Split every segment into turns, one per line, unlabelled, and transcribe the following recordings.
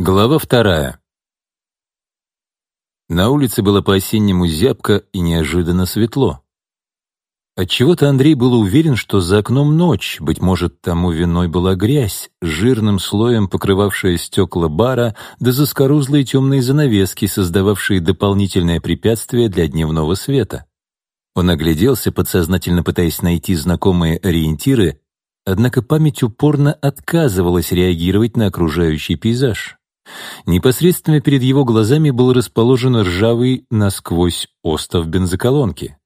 Глава вторая. На улице было по-осеннему зябко и неожиданно светло. Отчего-то Андрей был уверен, что за окном ночь, быть может, тому виной была грязь, жирным слоем покрывавшая стекла бара, да заскорузлые темные занавески, создававшие дополнительное препятствие для дневного света. Он огляделся, подсознательно пытаясь найти знакомые ориентиры, однако память упорно отказывалась реагировать на окружающий пейзаж. Непосредственно перед его глазами был расположен ржавый насквозь остов бензоколонки.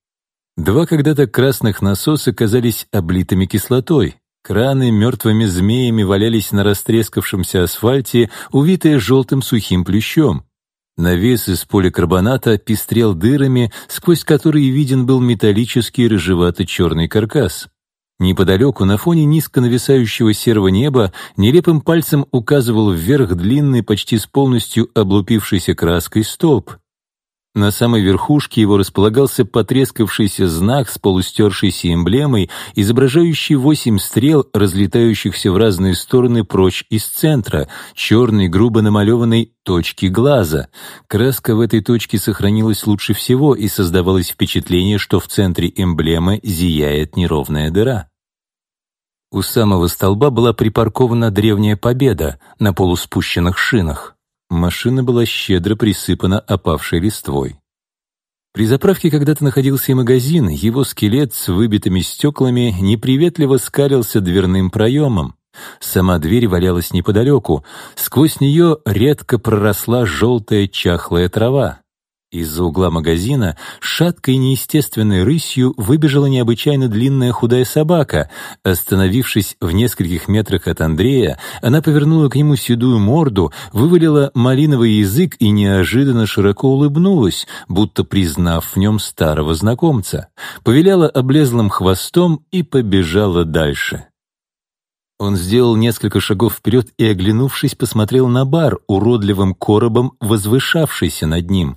Два когда-то красных насоса казались облитыми кислотой. Краны мертвыми змеями валялись на растрескавшемся асфальте, увитые желтым сухим плющом. Навес из поликарбоната пестрел дырами, сквозь которые виден был металлический рыжевато-черный каркас. Неподалеку, на фоне низко нависающего серого неба, нелепым пальцем указывал вверх длинный, почти с полностью облупившейся краской столб. На самой верхушке его располагался потрескавшийся знак с полустершейся эмблемой, изображающий восемь стрел, разлетающихся в разные стороны прочь из центра, черной, грубо намалеванной точки глаза. Краска в этой точке сохранилась лучше всего, и создавалось впечатление, что в центре эмблемы зияет неровная дыра. У самого столба была припаркована древняя победа на полуспущенных шинах. Машина была щедро присыпана опавшей листвой. При заправке когда-то находился и магазин, его скелет с выбитыми стеклами неприветливо скалился дверным проемом. Сама дверь валялась неподалеку, сквозь нее редко проросла желтая чахлая трава. Из-за угла магазина шаткой неестественной рысью выбежала необычайно длинная худая собака. Остановившись в нескольких метрах от Андрея, она повернула к нему седую морду, вывалила малиновый язык и неожиданно широко улыбнулась, будто признав в нем старого знакомца. Повиляла облезлым хвостом и побежала дальше. Он сделал несколько шагов вперед и, оглянувшись, посмотрел на бар, уродливым коробом возвышавшийся над ним.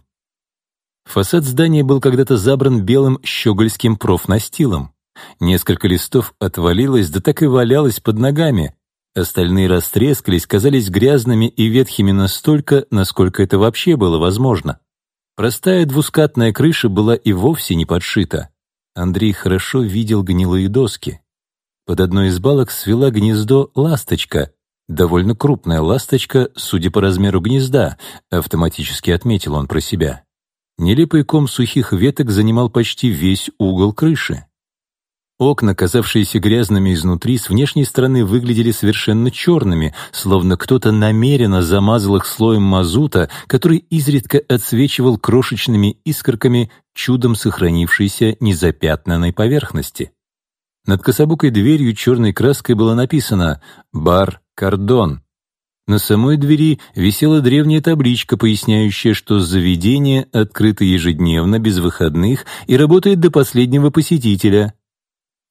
Фасад здания был когда-то забран белым щегольским профнастилом. Несколько листов отвалилось, да так и валялось под ногами. Остальные растрескались, казались грязными и ветхими настолько, насколько это вообще было возможно. Простая двускатная крыша была и вовсе не подшита. Андрей хорошо видел гнилые доски. Под одной из балок свела гнездо ласточка, довольно крупная ласточка, судя по размеру гнезда, автоматически отметил он про себя. Нелепый ком сухих веток занимал почти весь угол крыши. Окна, казавшиеся грязными изнутри, с внешней стороны выглядели совершенно черными, словно кто-то намеренно замазал их слоем мазута, который изредка отсвечивал крошечными искорками чудом сохранившейся незапятнанной поверхности. Над кособокой дверью черной краской было написано «Бар Кордон», на самой двери висела древняя табличка, поясняющая, что заведение открыто ежедневно, без выходных и работает до последнего посетителя.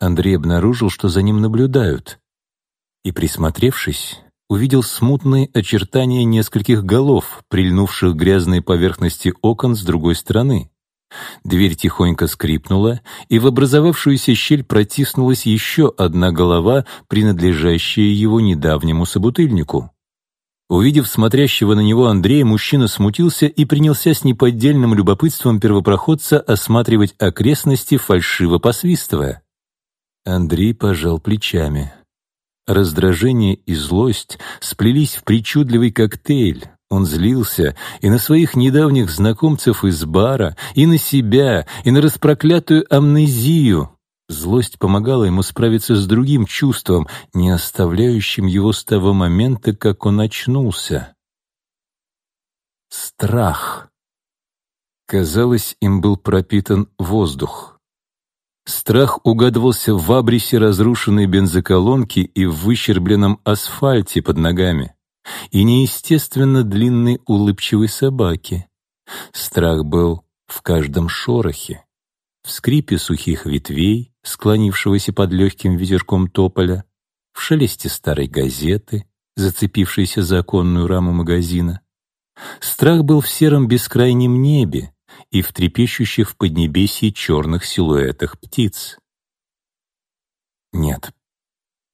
Андрей обнаружил, что за ним наблюдают. И, присмотревшись, увидел смутные очертания нескольких голов, прильнувших грязной поверхности окон с другой стороны. Дверь тихонько скрипнула, и в образовавшуюся щель протиснулась еще одна голова, принадлежащая его недавнему собутыльнику. Увидев смотрящего на него Андрея, мужчина смутился и принялся с неподдельным любопытством первопроходца осматривать окрестности, фальшиво посвистывая. Андрей пожал плечами. Раздражение и злость сплелись в причудливый коктейль. Он злился и на своих недавних знакомцев из бара, и на себя, и на распроклятую амнезию, Злость помогала ему справиться с другим чувством, не оставляющим его с того момента, как он очнулся. Страх. Казалось, им был пропитан воздух. Страх угадывался в абрисе разрушенной бензоколонки и в выщербленном асфальте под ногами, и неестественно длинной улыбчивой собаки. Страх был в каждом шорохе, в скрипе сухих ветвей, склонившегося под легким ветерком тополя, в шелесте старой газеты, зацепившейся за оконную раму магазина. Страх был в сером бескрайнем небе и в трепещущих в поднебесье черных силуэтах птиц. Нет,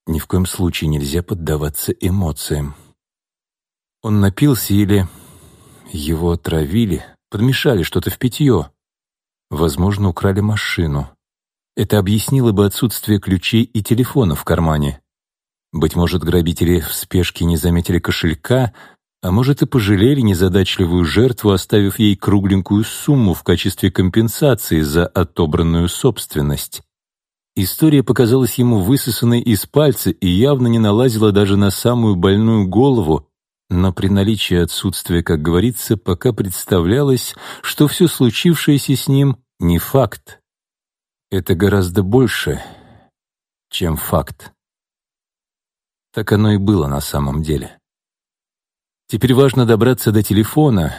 ни в коем случае нельзя поддаваться эмоциям. Он напился или его отравили, подмешали что-то в питье. Возможно, украли машину. Это объяснило бы отсутствие ключей и телефона в кармане. Быть может, грабители в спешке не заметили кошелька, а может и пожалели незадачливую жертву, оставив ей кругленькую сумму в качестве компенсации за отобранную собственность. История показалась ему высосанной из пальца и явно не налазила даже на самую больную голову, но при наличии отсутствия, как говорится, пока представлялось, что все случившееся с ним не факт. Это гораздо больше, чем факт. Так оно и было на самом деле. Теперь важно добраться до телефона.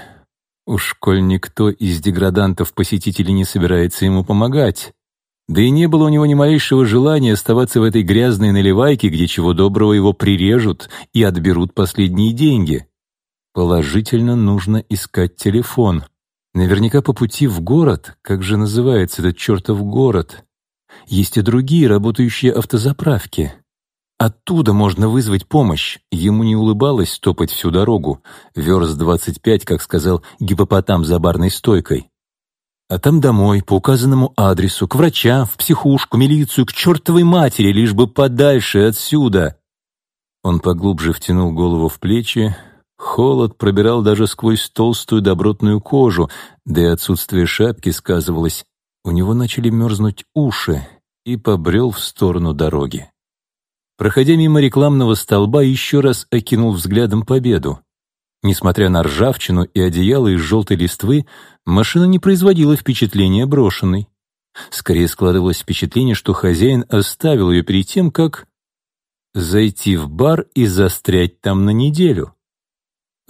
Уж коль никто из деградантов-посетителей не собирается ему помогать. Да и не было у него ни малейшего желания оставаться в этой грязной наливайке, где чего доброго его прирежут и отберут последние деньги. Положительно нужно искать телефон. Наверняка по пути в город, как же называется этот чертов город, есть и другие работающие автозаправки. Оттуда можно вызвать помощь. Ему не улыбалось стопать всю дорогу. Верст двадцать пять, как сказал гипопотам за барной стойкой. А там домой, по указанному адресу, к врачам, в психушку, милицию, к чертовой матери, лишь бы подальше отсюда. Он поглубже втянул голову в плечи. Холод пробирал даже сквозь толстую добротную кожу, да и отсутствие шапки сказывалось. У него начали мерзнуть уши, и побрел в сторону дороги. Проходя мимо рекламного столба, еще раз окинул взглядом победу. Несмотря на ржавчину и одеяло из желтой листвы, машина не производила впечатления брошенной. Скорее складывалось впечатление, что хозяин оставил ее перед тем, как зайти в бар и застрять там на неделю.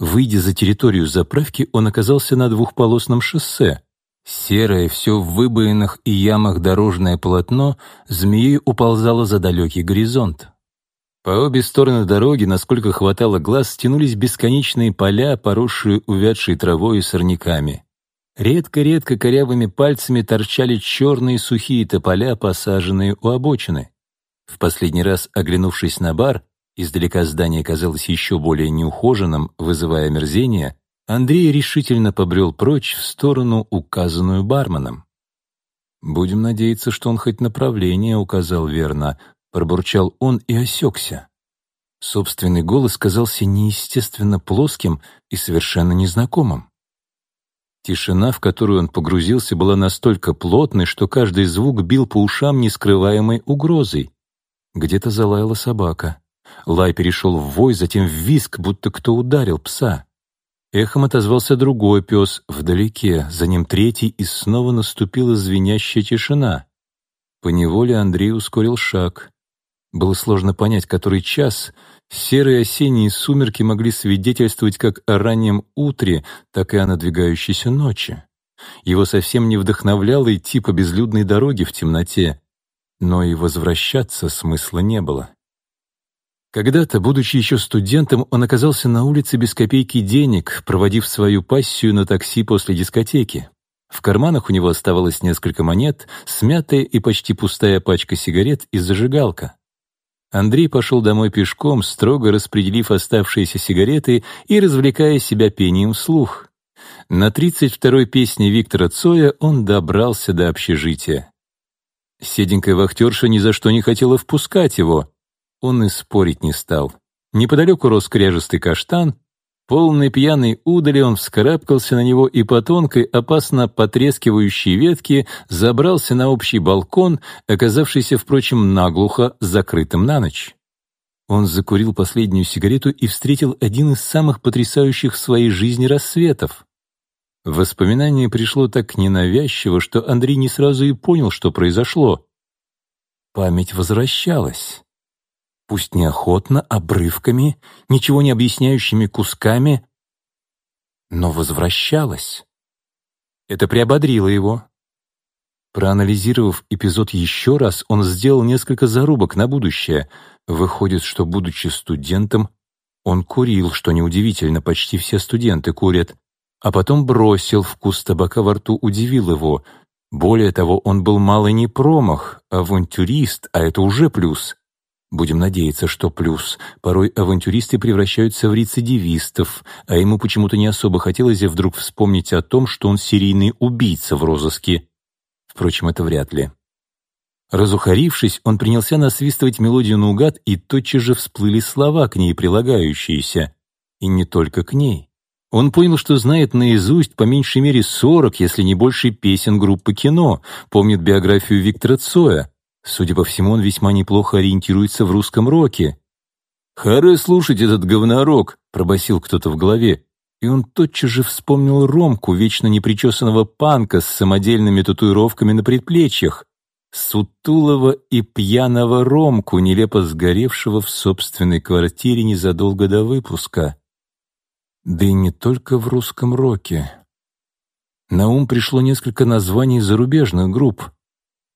Выйдя за территорию заправки, он оказался на двухполосном шоссе. Серое, все в выбоинах и ямах дорожное полотно змеей уползало за далекий горизонт. По обе стороны дороги, насколько хватало глаз, тянулись бесконечные поля, поросшие увядшей травой и сорняками. Редко-редко корявыми пальцами торчали черные сухие тополя, посаженные у обочины. В последний раз, оглянувшись на бар, издалека здание казалось еще более неухоженным, вызывая мерзение, Андрей решительно побрел прочь в сторону, указанную барменом. «Будем надеяться, что он хоть направление указал верно», Пробурчал он и осекся. Собственный голос казался неестественно плоским и совершенно незнакомым. Тишина, в которую он погрузился, была настолько плотной, что каждый звук бил по ушам нескрываемой угрозой. Где-то залаяла собака. Лай перешел в вой, затем в виск, будто кто ударил пса. Эхом отозвался другой пес вдалеке, за ним третий, и снова наступила звенящая тишина. Поневоле Андрей ускорил шаг. Было сложно понять, который час. Серые осенние сумерки могли свидетельствовать как о раннем утре, так и о надвигающейся ночи. Его совсем не вдохновляло идти по безлюдной дороге в темноте, но и возвращаться смысла не было. Когда-то, будучи еще студентом, он оказался на улице без копейки денег, проводив свою пассию на такси после дискотеки. В карманах у него оставалось несколько монет, смятая и почти пустая пачка сигарет и зажигалка. Андрей пошел домой пешком, строго распределив оставшиеся сигареты и развлекая себя пением вслух. На тридцать второй песне Виктора Цоя он добрался до общежития. Седенькая вахтерша ни за что не хотела впускать его. Он и спорить не стал. Неподалеку рос кряжестый каштан, Полный пьяный удали он вскарабкался на него и по тонкой, опасно потрескивающей ветке забрался на общий балкон, оказавшийся, впрочем, наглухо закрытым на ночь. Он закурил последнюю сигарету и встретил один из самых потрясающих в своей жизни рассветов. Воспоминание пришло так ненавязчиво, что Андрей не сразу и понял, что произошло. Память возвращалась пусть неохотно, обрывками, ничего не объясняющими кусками, но возвращалась. Это приободрило его. Проанализировав эпизод еще раз, он сделал несколько зарубок на будущее. Выходит, что, будучи студентом, он курил, что неудивительно, почти все студенты курят, а потом бросил, вкус табака во рту удивил его. Более того, он был мало не промах, авантюрист, а это уже плюс. Будем надеяться, что плюс. Порой авантюристы превращаются в рецидивистов, а ему почему-то не особо хотелось вдруг вспомнить о том, что он серийный убийца в розыске. Впрочем, это вряд ли. Разухарившись, он принялся насвистывать мелодию наугад, и тотчас же всплыли слова, к ней прилагающиеся. И не только к ней. Он понял, что знает наизусть по меньшей мере сорок, если не больше, песен группы «Кино», помнит биографию Виктора Цоя. Судя по всему, он весьма неплохо ориентируется в русском роке. «Харе слушать этот говнорок», — пробасил кто-то в голове. И он тотчас же вспомнил Ромку, вечно непричесанного панка с самодельными татуировками на предплечьях. Сутулого и пьяного Ромку, нелепо сгоревшего в собственной квартире незадолго до выпуска. Да и не только в русском роке. На ум пришло несколько названий зарубежных групп.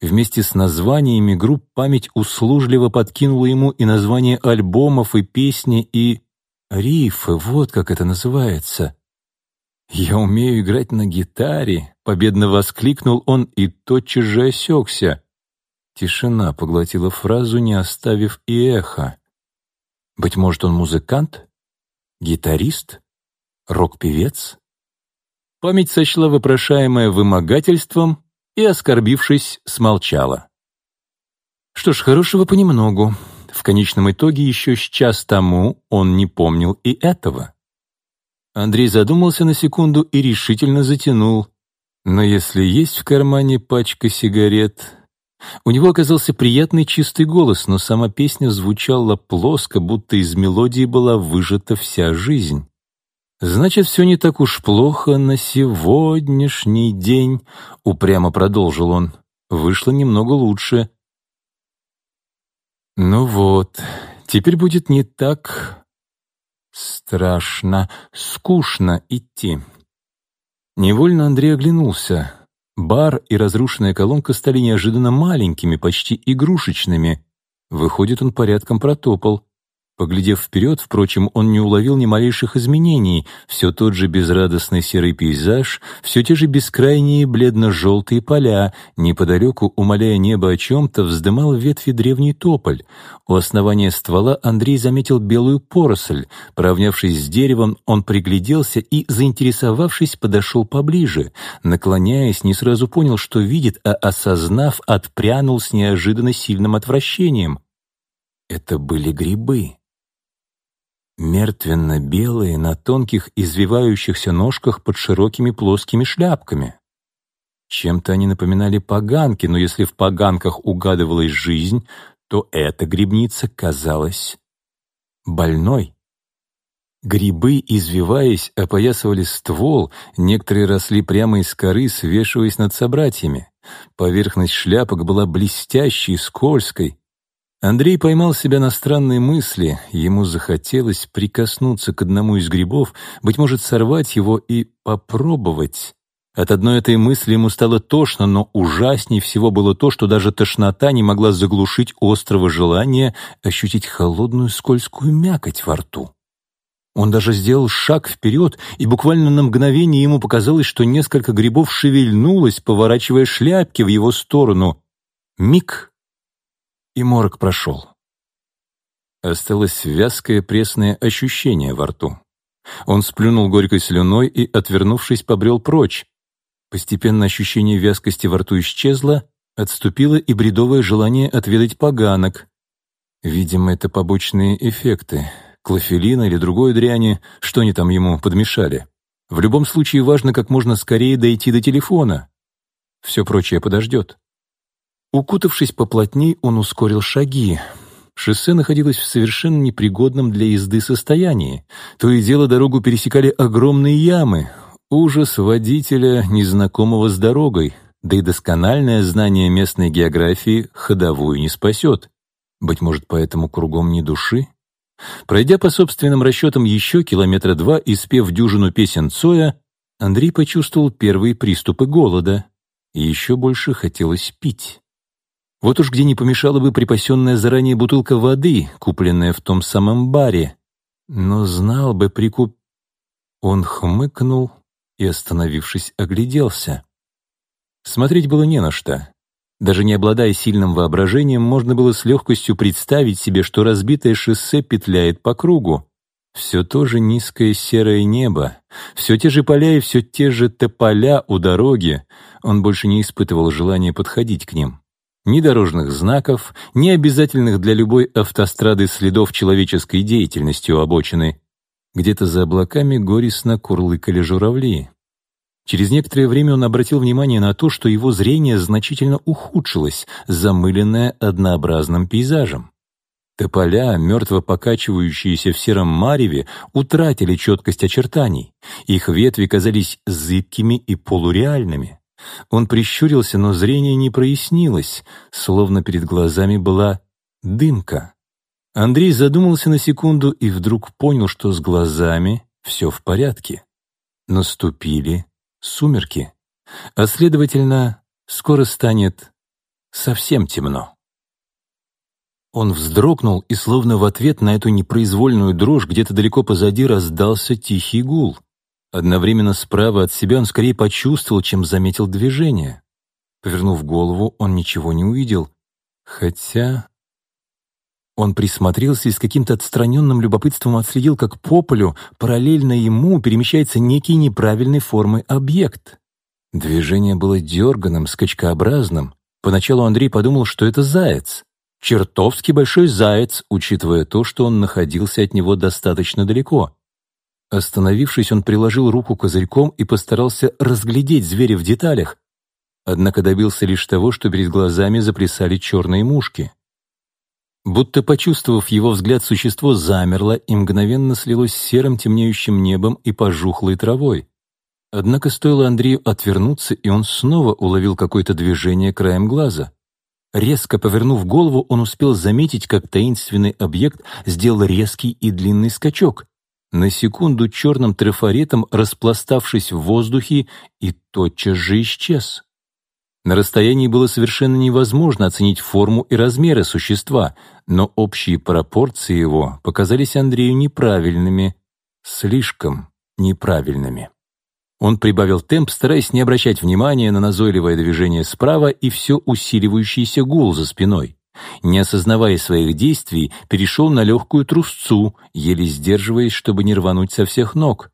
Вместе с названиями групп память услужливо подкинула ему и названия альбомов, и песни, и... Рифы, вот как это называется. «Я умею играть на гитаре», — победно воскликнул он и тотчас же осекся. Тишина поглотила фразу, не оставив и эхо. «Быть может, он музыкант? Гитарист?» Рок-певец? Память сочла вопрошаемое вымогательством и, оскорбившись, смолчала. Что ж, хорошего понемногу. В конечном итоге еще с час тому он не помнил и этого. Андрей задумался на секунду и решительно затянул. Но если есть в кармане пачка сигарет... У него оказался приятный чистый голос, но сама песня звучала плоско, будто из мелодии была выжата вся жизнь. «Значит, все не так уж плохо на сегодняшний день», — упрямо продолжил он. «Вышло немного лучше». «Ну вот, теперь будет не так страшно, скучно идти». Невольно Андрей оглянулся. Бар и разрушенная колонка стали неожиданно маленькими, почти игрушечными. Выходит, он порядком протопал. Поглядев вперед, впрочем, он не уловил ни малейших изменений. Все тот же безрадостный серый пейзаж, все те же бескрайние бледно-желтые поля. Неподалеку, умоляя небо о чем-то, вздымал ветви древний тополь. У основания ствола Андрей заметил белую поросль. Поравнявшись с деревом, он пригляделся и, заинтересовавшись, подошел поближе. Наклоняясь, не сразу понял, что видит, а, осознав, отпрянул с неожиданно сильным отвращением. Это были грибы мертвенно-белые на тонких извивающихся ножках под широкими плоскими шляпками. Чем-то они напоминали поганки, но если в поганках угадывалась жизнь, то эта грибница казалась больной. Грибы, извиваясь, опоясывали ствол, некоторые росли прямо из коры, свешиваясь над собратьями. Поверхность шляпок была блестящей, скользкой. Андрей поймал себя на странные мысли. Ему захотелось прикоснуться к одному из грибов, быть может, сорвать его и попробовать. От одной этой мысли ему стало тошно, но ужаснее всего было то, что даже тошнота не могла заглушить острого желания ощутить холодную скользкую мякоть во рту. Он даже сделал шаг вперед, и буквально на мгновение ему показалось, что несколько грибов шевельнулось, поворачивая шляпки в его сторону. Миг, и морок прошел. Осталось вязкое пресное ощущение во рту. Он сплюнул горькой слюной и, отвернувшись, побрел прочь. Постепенно ощущение вязкости во рту исчезло, отступило и бредовое желание отведать поганок. Видимо, это побочные эффекты. Клофелина или другой дряни, что они там ему подмешали. В любом случае важно как можно скорее дойти до телефона. Все прочее подождет. Укутавшись поплотней, он ускорил шаги. Шоссе находилось в совершенно непригодном для езды состоянии. То и дело дорогу пересекали огромные ямы. Ужас водителя, незнакомого с дорогой. Да и доскональное знание местной географии ходовую не спасет. Быть может, поэтому кругом ни души? Пройдя по собственным расчетам еще километра два и спев дюжину песен Цоя, Андрей почувствовал первые приступы голода. И еще больше хотелось пить. Вот уж где не помешала бы припасенная заранее бутылка воды, купленная в том самом баре. Но знал бы прикуп... Он хмыкнул и, остановившись, огляделся. Смотреть было не на что. Даже не обладая сильным воображением, можно было с легкостью представить себе, что разбитое шоссе петляет по кругу. Все то же низкое серое небо, все те же поля и все те же тополя у дороги. Он больше не испытывал желания подходить к ним. Ни дорожных знаков, ни обязательных для любой автострады следов человеческой деятельности у обочины. Где-то за облаками горестно курлыкали журавли. Через некоторое время он обратил внимание на то, что его зрение значительно ухудшилось, замыленное однообразным пейзажем. Тополя, мертво покачивающиеся в сером мареве, утратили четкость очертаний. Их ветви казались зыбкими и полуреальными. Он прищурился, но зрение не прояснилось, словно перед глазами была дымка. Андрей задумался на секунду и вдруг понял, что с глазами все в порядке. Наступили сумерки, а, следовательно, скоро станет совсем темно. Он вздрогнул, и словно в ответ на эту непроизвольную дрожь где-то далеко позади раздался тихий гул. Одновременно справа от себя он скорее почувствовал, чем заметил движение. Повернув голову, он ничего не увидел, хотя... Он присмотрелся и с каким-то отстраненным любопытством отследил, как по полю, параллельно ему, перемещается некий неправильной формы объект. Движение было дерганым, скачкообразным. Поначалу Андрей подумал, что это заяц. Чертовски большой заяц, учитывая то, что он находился от него достаточно далеко. Остановившись, он приложил руку козырьком и постарался разглядеть зверя в деталях, однако добился лишь того, что перед глазами заплясали черные мушки. Будто почувствовав его взгляд, существо замерло и мгновенно слилось с серым темнеющим небом и пожухлой травой. Однако стоило Андрею отвернуться, и он снова уловил какое-то движение краем глаза. Резко повернув голову, он успел заметить, как таинственный объект сделал резкий и длинный скачок. На секунду черным трафаретом распластавшись в воздухе и тотчас же исчез. На расстоянии было совершенно невозможно оценить форму и размеры существа, но общие пропорции его показались Андрею неправильными, слишком неправильными. Он прибавил темп, стараясь не обращать внимания на назойливое движение справа и все усиливающийся гул за спиной. Не осознавая своих действий, перешел на легкую трусцу, еле сдерживаясь, чтобы не рвануть со всех ног.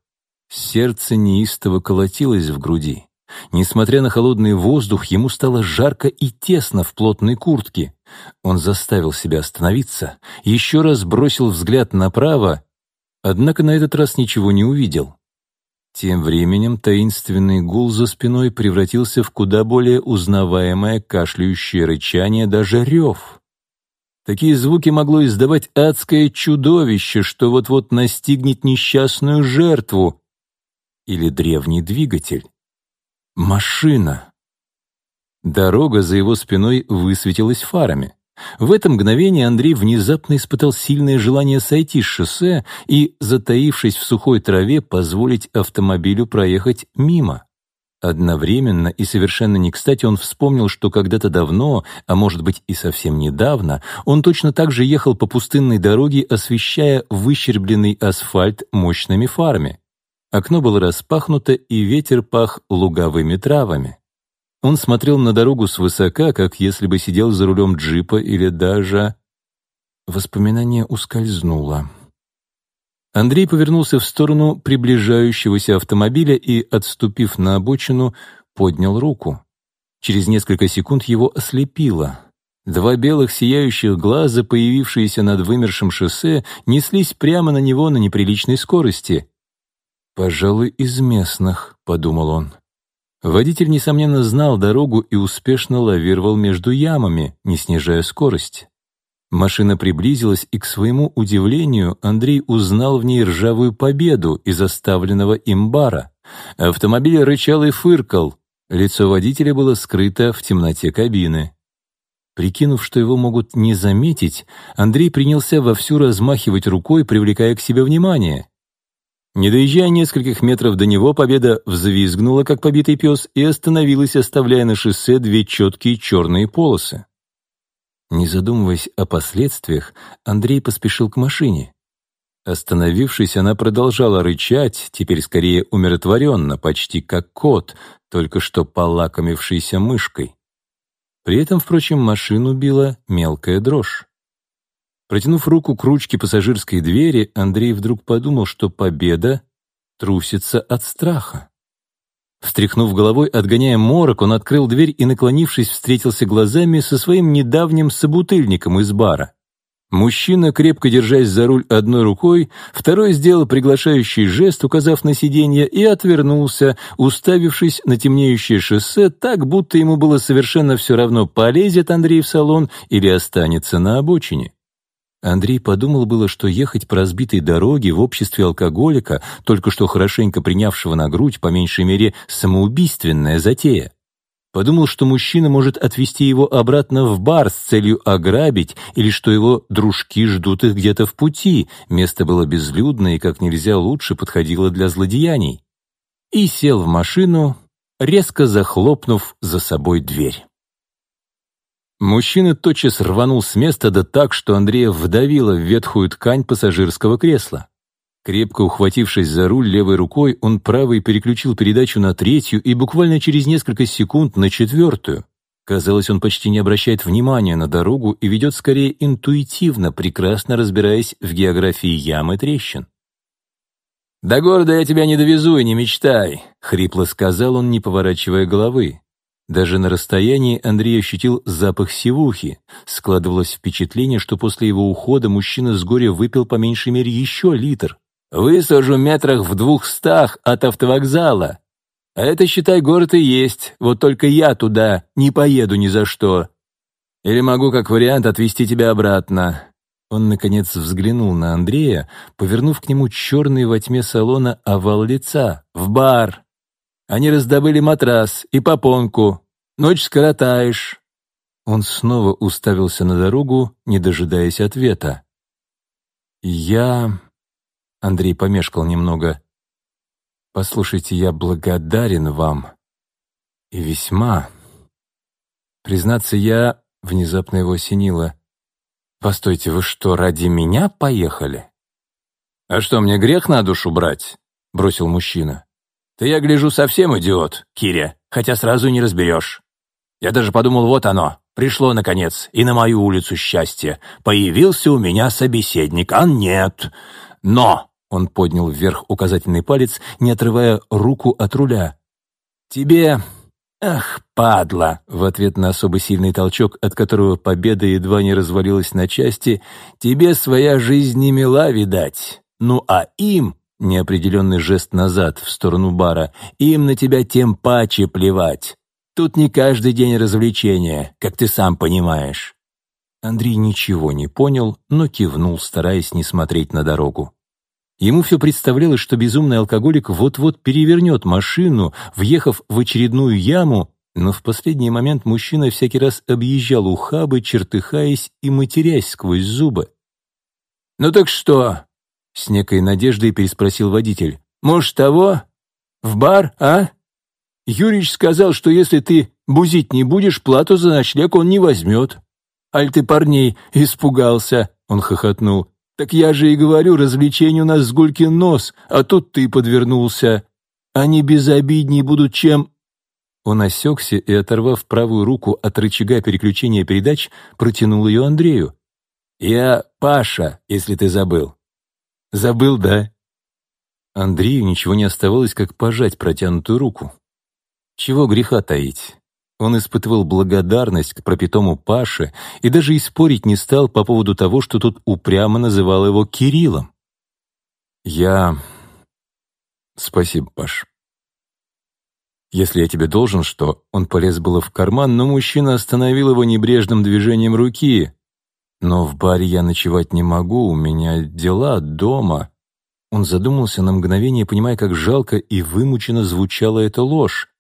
Сердце неистово колотилось в груди. Несмотря на холодный воздух, ему стало жарко и тесно в плотной куртке. Он заставил себя остановиться, еще раз бросил взгляд направо, однако на этот раз ничего не увидел. Тем временем таинственный гул за спиной превратился в куда более узнаваемое кашляющее рычание, даже рев. Такие звуки могло издавать адское чудовище, что вот-вот настигнет несчастную жертву, или древний двигатель. Машина. Дорога за его спиной высветилась фарами. В это мгновение Андрей внезапно испытал сильное желание сойти с шоссе и, затаившись в сухой траве, позволить автомобилю проехать мимо. Одновременно и совершенно не кстати он вспомнил, что когда-то давно, а может быть и совсем недавно, он точно так же ехал по пустынной дороге, освещая выщербленный асфальт мощными фарами. Окно было распахнуто, и ветер пах луговыми травами. Он смотрел на дорогу свысока, как если бы сидел за рулем джипа или даже... Воспоминание ускользнуло. Андрей повернулся в сторону приближающегося автомобиля и, отступив на обочину, поднял руку. Через несколько секунд его ослепило. Два белых сияющих глаза, появившиеся над вымершим шоссе, неслись прямо на него на неприличной скорости. «Пожалуй, из местных», — подумал он. Водитель, несомненно, знал дорогу и успешно лавировал между ямами, не снижая скорость. Машина приблизилась, и, к своему удивлению, Андрей узнал в ней ржавую победу из оставленного им бара. Автомобиль рычал и фыркал. Лицо водителя было скрыто в темноте кабины. Прикинув, что его могут не заметить, Андрей принялся вовсю размахивать рукой, привлекая к себе внимание. Не доезжая нескольких метров до него, Победа взвизгнула, как побитый пес, и остановилась, оставляя на шоссе две четкие черные полосы. Не задумываясь о последствиях, Андрей поспешил к машине. Остановившись, она продолжала рычать, теперь скорее умиротворенно, почти как кот, только что полакомившийся мышкой. При этом, впрочем, машину била мелкая дрожь. Протянув руку к ручке пассажирской двери, Андрей вдруг подумал, что победа трусится от страха. Встряхнув головой, отгоняя морок, он открыл дверь и, наклонившись, встретился глазами со своим недавним собутыльником из бара. Мужчина, крепко держась за руль одной рукой, второй сделал приглашающий жест, указав на сиденье, и отвернулся, уставившись на темнеющее шоссе так, будто ему было совершенно все равно, полезет Андрей в салон или останется на обочине. Андрей подумал было, что ехать по разбитой дороге в обществе алкоголика, только что хорошенько принявшего на грудь, по меньшей мере, самоубийственная затея. Подумал, что мужчина может отвезти его обратно в бар с целью ограбить, или что его дружки ждут их где-то в пути, место было безлюдное и как нельзя лучше подходило для злодеяний. И сел в машину, резко захлопнув за собой дверь. Мужчина тотчас рванул с места да так, что Андрея вдавило в ветхую ткань пассажирского кресла. Крепко ухватившись за руль левой рукой, он правой переключил передачу на третью и буквально через несколько секунд на четвертую. Казалось, он почти не обращает внимания на дорогу и ведет скорее интуитивно, прекрасно разбираясь в географии ям и трещин. «До города я тебя не довезу и не мечтай», — хрипло сказал он, не поворачивая головы. Даже на расстоянии Андрей ощутил запах сивухи. Складывалось впечатление, что после его ухода мужчина с горя выпил по меньшей мере еще литр. Высажу метрах в двухстах от автовокзала. А это, считай, город и есть, вот только я туда не поеду ни за что. Или могу, как вариант, отвезти тебя обратно». Он, наконец, взглянул на Андрея, повернув к нему черный во тьме салона овал лица. «В бар! Они раздобыли матрас и попонку. Ночь скоротаешь». Он снова уставился на дорогу, не дожидаясь ответа. «Я...» Андрей помешкал немного. «Послушайте, я благодарен вам. И весьма. Признаться, я...» Внезапно его осенило. «Постойте, вы что, ради меня поехали?» «А что, мне грех на душу брать?» — бросил мужчина. «Ты, я гляжу, совсем идиот, Киря, хотя сразу не разберешь. Я даже подумал, вот оно, пришло, наконец, и на мою улицу счастье. Появился у меня собеседник, а нет. Но он поднял вверх указательный палец, не отрывая руку от руля. «Тебе... Ах, падла!» В ответ на особо сильный толчок, от которого победа едва не развалилась на части, «Тебе своя жизнь не мила, видать. Ну а им...» Неопределенный жест назад, в сторону бара. «Им на тебя тем паче плевать. Тут не каждый день развлечения, как ты сам понимаешь». Андрей ничего не понял, но кивнул, стараясь не смотреть на дорогу. Ему все представлялось, что безумный алкоголик вот-вот перевернет машину, въехав в очередную яму, но в последний момент мужчина всякий раз объезжал ухабы, чертыхаясь и матерясь сквозь зубы. «Ну так что?» — с некой надеждой переспросил водитель. «Может, того? В бар, а? Юрич сказал, что если ты бузить не будешь, плату за ночлег он не возьмет. Аль ты парней испугался?» — он хохотнул. «Так я же и говорю, развлечение у нас с Гулькин нос, а тут ты подвернулся. Они безобиднее будут, чем...» Он осекся и, оторвав правую руку от рычага переключения передач, протянул ее Андрею. «Я Паша, если ты забыл». «Забыл, да?» Андрею ничего не оставалось, как пожать протянутую руку. Чего греха таить? Он испытывал благодарность к пропитому Паше и даже и спорить не стал по поводу того, что тот упрямо называл его Кириллом. «Я... Спасибо, Паш. Если я тебе должен, что...» Он полез было в карман, но мужчина остановил его небрежным движением руки. «Но в баре я ночевать не могу, у меня дела дома». Он задумался на мгновение, понимая, как жалко и вымученно звучала эта ложь.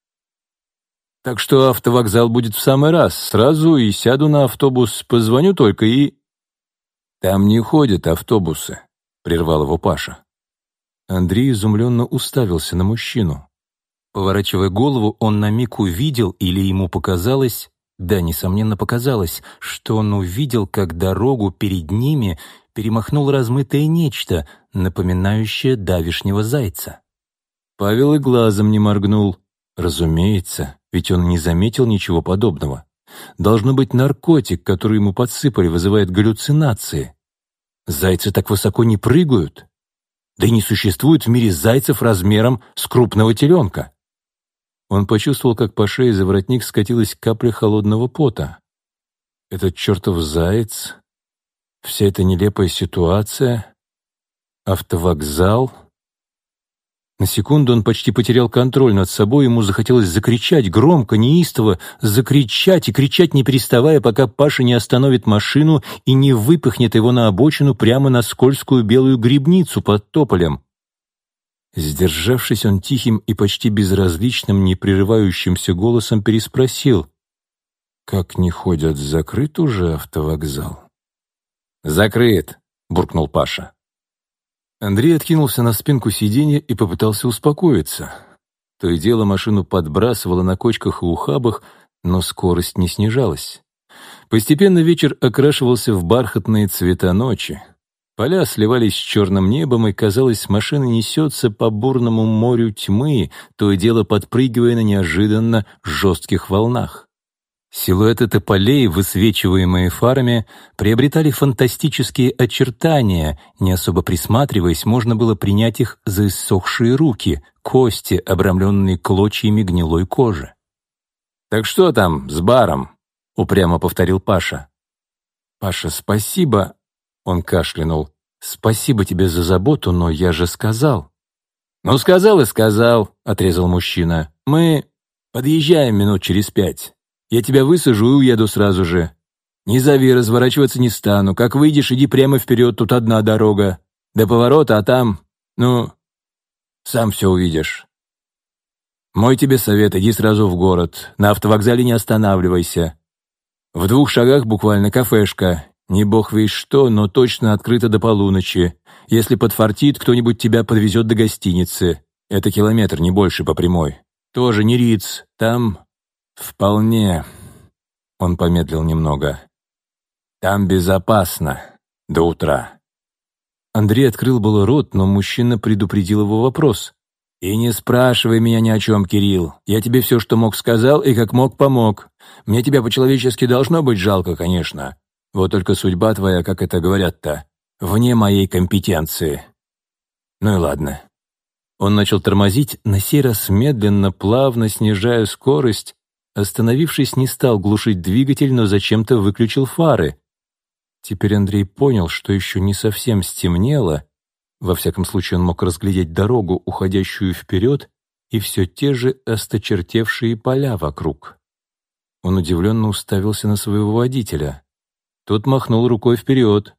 Так что автовокзал будет в самый раз. Сразу и сяду на автобус, позвоню только и...» «Там не ходят автобусы», — прервал его Паша. Андрей изумленно уставился на мужчину. Поворачивая голову, он на миг увидел, или ему показалось, да, несомненно, показалось, что он увидел, как дорогу перед ними перемахнул размытое нечто, напоминающее давишнего зайца. Павел и глазом не моргнул. Разумеется, ведь он не заметил ничего подобного. Должно быть наркотик, который ему подсыпали, вызывает галлюцинации. Зайцы так высоко не прыгают. Да и не существует в мире зайцев размером с крупного теленка. Он почувствовал, как по шее за воротник скатилась капля холодного пота. Этот чертов заяц, вся эта нелепая ситуация, автовокзал — на секунду он почти потерял контроль над собой, ему захотелось закричать громко, неистово, закричать и кричать не переставая, пока Паша не остановит машину и не выпихнет его на обочину прямо на скользкую белую грибницу под тополем. Сдержавшись, он тихим и почти безразличным, не прерывающимся голосом переспросил. «Как не ходят, закрыт уже автовокзал?»
«Закрыт», — буркнул Паша.
Андрей откинулся на спинку сиденья и попытался успокоиться. То и дело машину подбрасывало на кочках и ухабах, но скорость не снижалась. Постепенно вечер окрашивался в бархатные цвета ночи. Поля сливались с черным небом, и, казалось, машина несется по бурному морю тьмы, то и дело подпрыгивая на неожиданно жестких волнах. Силуэты тополей, высвечиваемые фарами, приобретали фантастические очертания, не особо присматриваясь, можно было принять их за иссохшие руки, кости, обрамленные клочьями гнилой кожи.
«Так что там с баром?» — упрямо повторил Паша.
«Паша, спасибо!» — он кашлянул. «Спасибо тебе за заботу, но я же сказал».
«Ну, сказал и сказал», — отрезал мужчина. «Мы подъезжаем минут через пять». Я тебя высажу и уеду сразу же. Не зови, разворачиваться не стану. Как выйдешь, иди прямо вперед, тут одна дорога. До поворота, а там... Ну, сам все увидишь. Мой тебе совет, иди сразу в город. На автовокзале не останавливайся. В двух шагах буквально кафешка. Не бог весь что, но точно открыто до полуночи. Если подфартит, кто-нибудь тебя подвезет до гостиницы. Это километр, не больше по прямой. Тоже не Риц. Там «Вполне». Он помедлил немного. «Там безопасно. До утра».
Андрей открыл было рот, но мужчина предупредил его вопрос.
«И не спрашивай меня ни о чем, Кирилл. Я тебе все, что мог, сказал и как мог, помог. Мне тебя по-человечески должно быть жалко, конечно. Вот только судьба твоя, как это говорят-то, вне моей компетенции. Ну и ладно».
Он начал тормозить, на сей раз медленно, плавно снижая скорость, Остановившись, не стал глушить двигатель, но зачем-то выключил фары. Теперь Андрей понял, что еще не совсем стемнело, во всяком случае он мог разглядеть дорогу, уходящую вперед, и все те же осточертевшие поля вокруг. Он удивленно уставился на своего водителя. Тот махнул рукой вперед.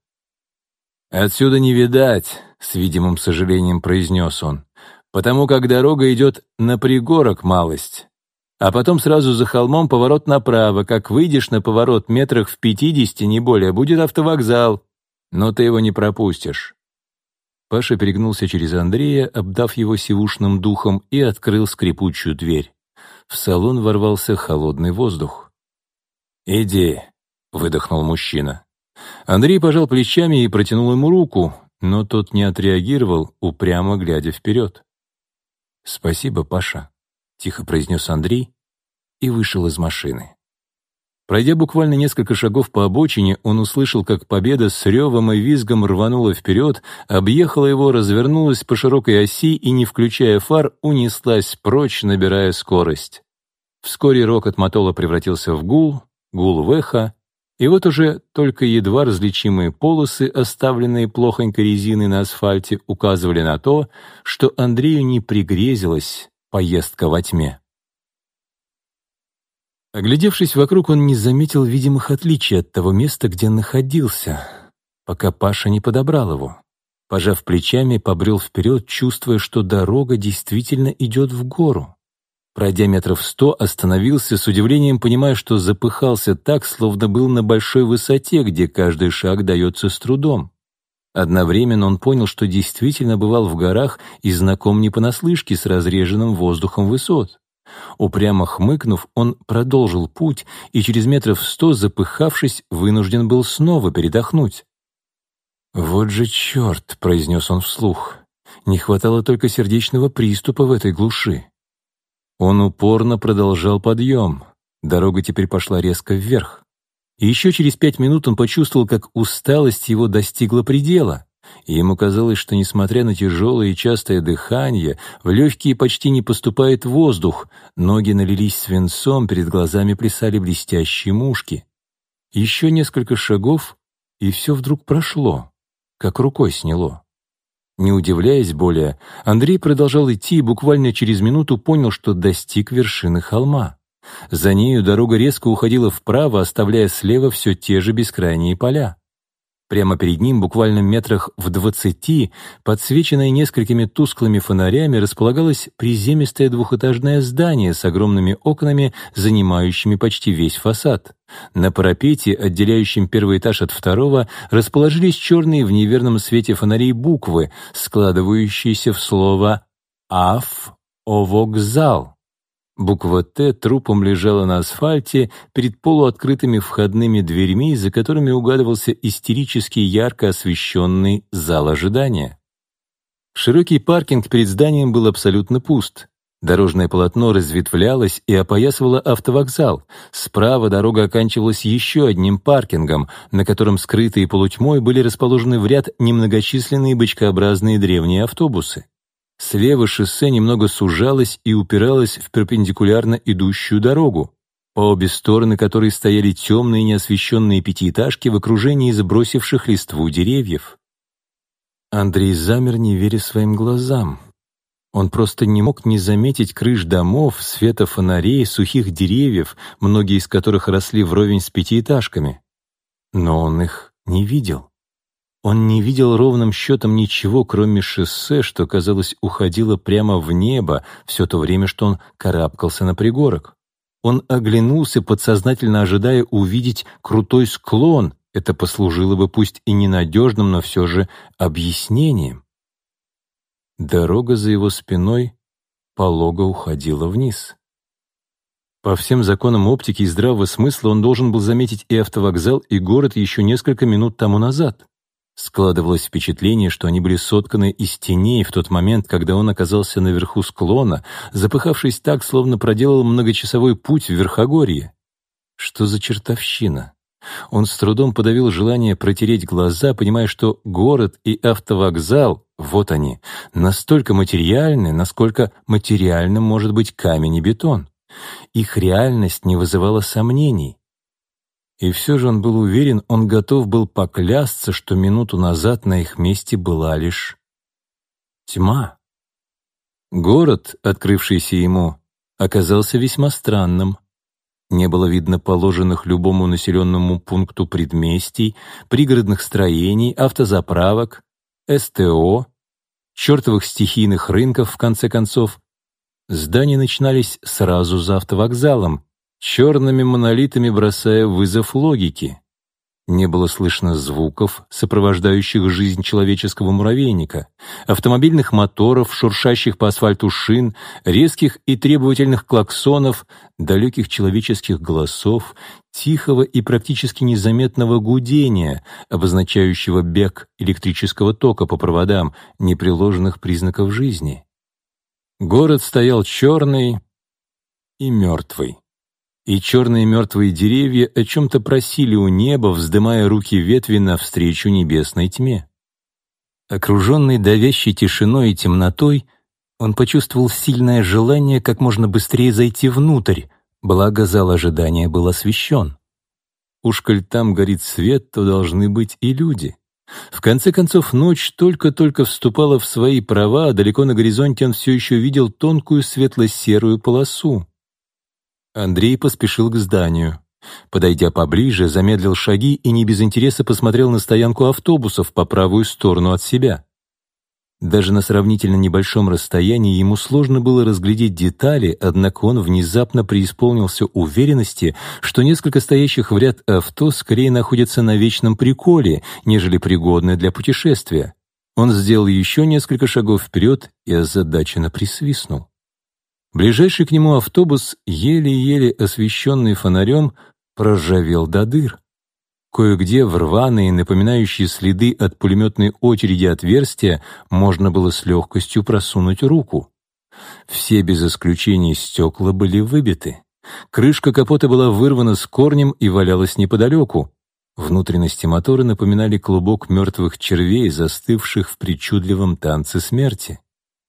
«Отсюда не видать», — с видимым сожалением произнес он, «потому как дорога идет на пригорок малость а потом сразу за холмом поворот направо. Как выйдешь на поворот метрах в пятидесяти, не более, будет автовокзал. Но ты его не пропустишь».
Паша перегнулся через Андрея, обдав его сивушным духом, и открыл скрипучую дверь. В салон ворвался холодный воздух.
«Иди», — выдохнул мужчина.
Андрей пожал плечами и протянул ему руку, но тот не отреагировал, упрямо глядя вперед. «Спасибо, Паша», — тихо произнес Андрей и вышел из машины. Пройдя буквально несколько шагов по обочине, он услышал, как Победа с ревом и визгом рванула вперед, объехала его, развернулась по широкой оси и, не включая фар, унеслась прочь, набирая скорость. Вскоре рокот мотола превратился в гул, гул в эхо, и вот уже только едва различимые полосы, оставленные плохонькой резиной на асфальте, указывали на то, что Андрею не пригрезилась поездка во тьме. Оглядевшись вокруг, он не заметил видимых отличий от того места, где находился, пока Паша не подобрал его. Пожав плечами, побрел вперед, чувствуя, что дорога действительно идет в гору. Пройдя метров сто, остановился, с удивлением понимая, что запыхался так, словно был на большой высоте, где каждый шаг дается с трудом. Одновременно он понял, что действительно бывал в горах и знаком не понаслышке с разреженным воздухом высот. Упрямо хмыкнув, он продолжил путь и через метров сто, запыхавшись, вынужден был снова передохнуть. «Вот же черт!» — произнес он вслух. «Не хватало только сердечного приступа в этой глуши». Он упорно продолжал подъем. Дорога теперь пошла резко вверх. И еще через пять минут он почувствовал, как усталость его достигла предела. И ему казалось, что, несмотря на тяжелое и частое дыхание, в легкие почти не поступает воздух, ноги налились свинцом, перед глазами плясали блестящие мушки. Еще несколько шагов, и все вдруг прошло, как рукой сняло. Не удивляясь более, Андрей продолжал идти и буквально через минуту понял, что достиг вершины холма. За нею дорога резко уходила вправо, оставляя слева все те же бескрайние поля. Прямо перед ним, буквально метрах в двадцати, подсвеченное несколькими тусклыми фонарями, располагалось приземистое двухэтажное здание с огромными окнами, занимающими почти весь фасад. На парапете, отделяющем первый этаж от второго, расположились черные в неверном свете фонарей буквы, складывающиеся в слово «Аф Овокзал». Буква «Т» трупом лежала на асфальте перед полуоткрытыми входными дверьми, за которыми угадывался истерически ярко освещенный зал ожидания. Широкий паркинг перед зданием был абсолютно пуст. Дорожное полотно разветвлялось и опоясывало автовокзал. Справа дорога оканчивалась еще одним паркингом, на котором скрытые полутьмой были расположены в ряд немногочисленные бочкообразные древние автобусы. Слева шоссе немного сужалось и упиралось в перпендикулярно идущую дорогу, по обе стороны которой стояли темные неосвещенные пятиэтажки в окружении забросивших листву деревьев. Андрей замер, не веря своим глазам. Он просто не мог не заметить крыш домов, света фонарей, сухих деревьев, многие из которых росли вровень с пятиэтажками. Но он их не видел. Он не видел ровным счетом ничего, кроме шоссе, что, казалось, уходило прямо в небо все то время, что он карабкался на пригорок. Он оглянулся, подсознательно ожидая увидеть крутой склон. Это послужило бы пусть и ненадежным, но все же объяснением. Дорога за его спиной полого уходила вниз. По всем законам оптики и здравого смысла он должен был заметить и автовокзал, и город еще несколько минут тому назад. Складывалось впечатление, что они были сотканы из теней в тот момент, когда он оказался наверху склона, запыхавшись так, словно проделал многочасовой путь в Верхогорье. Что за чертовщина? Он с трудом подавил желание протереть глаза, понимая, что город и автовокзал, вот они, настолько материальны, насколько материальным может быть камень и бетон. Их реальность не вызывала сомнений. И все же он был уверен, он готов был поклясться, что минуту назад на их месте была лишь тьма. Город, открывшийся ему, оказался весьма странным. Не было видно положенных любому населенному пункту предместий, пригородных строений, автозаправок, СТО, чертовых стихийных рынков, в конце концов. Здания начинались сразу за автовокзалом, черными монолитами бросая вызов логике. Не было слышно звуков, сопровождающих жизнь человеческого муравейника, автомобильных моторов, шуршащих по асфальту шин, резких и требовательных клаксонов, далеких человеческих голосов, тихого и практически незаметного гудения, обозначающего бег электрического тока по проводам, непреложных признаков жизни. Город стоял черный и мертвый и черные мертвые деревья о чем-то просили у неба, вздымая руки ветви навстречу небесной тьме. Окруженный давящей тишиной и темнотой, он почувствовал сильное желание как можно быстрее зайти внутрь, благо зал ожидания был освещен. Уж коль там горит свет, то должны быть и люди. В конце концов, ночь только-только вступала в свои права, а далеко на горизонте он все еще видел тонкую светло-серую полосу. Андрей поспешил к зданию. Подойдя поближе, замедлил шаги и не без интереса посмотрел на стоянку автобусов по правую сторону от себя. Даже на сравнительно небольшом расстоянии ему сложно было разглядеть детали, однако он внезапно преисполнился уверенности, что несколько стоящих в ряд авто скорее находятся на вечном приколе, нежели пригодны для путешествия. Он сделал еще несколько шагов вперед и озадаченно присвистнул. Ближайший к нему автобус, еле-еле освещенный фонарем, проржавел до дыр. Кое-где в рваные, напоминающие следы от пулеметной очереди отверстия, можно было с легкостью просунуть руку. Все без исключения стекла были выбиты. Крышка капота была вырвана с корнем и валялась неподалеку. Внутренности мотора напоминали клубок мертвых червей, застывших в причудливом танце смерти.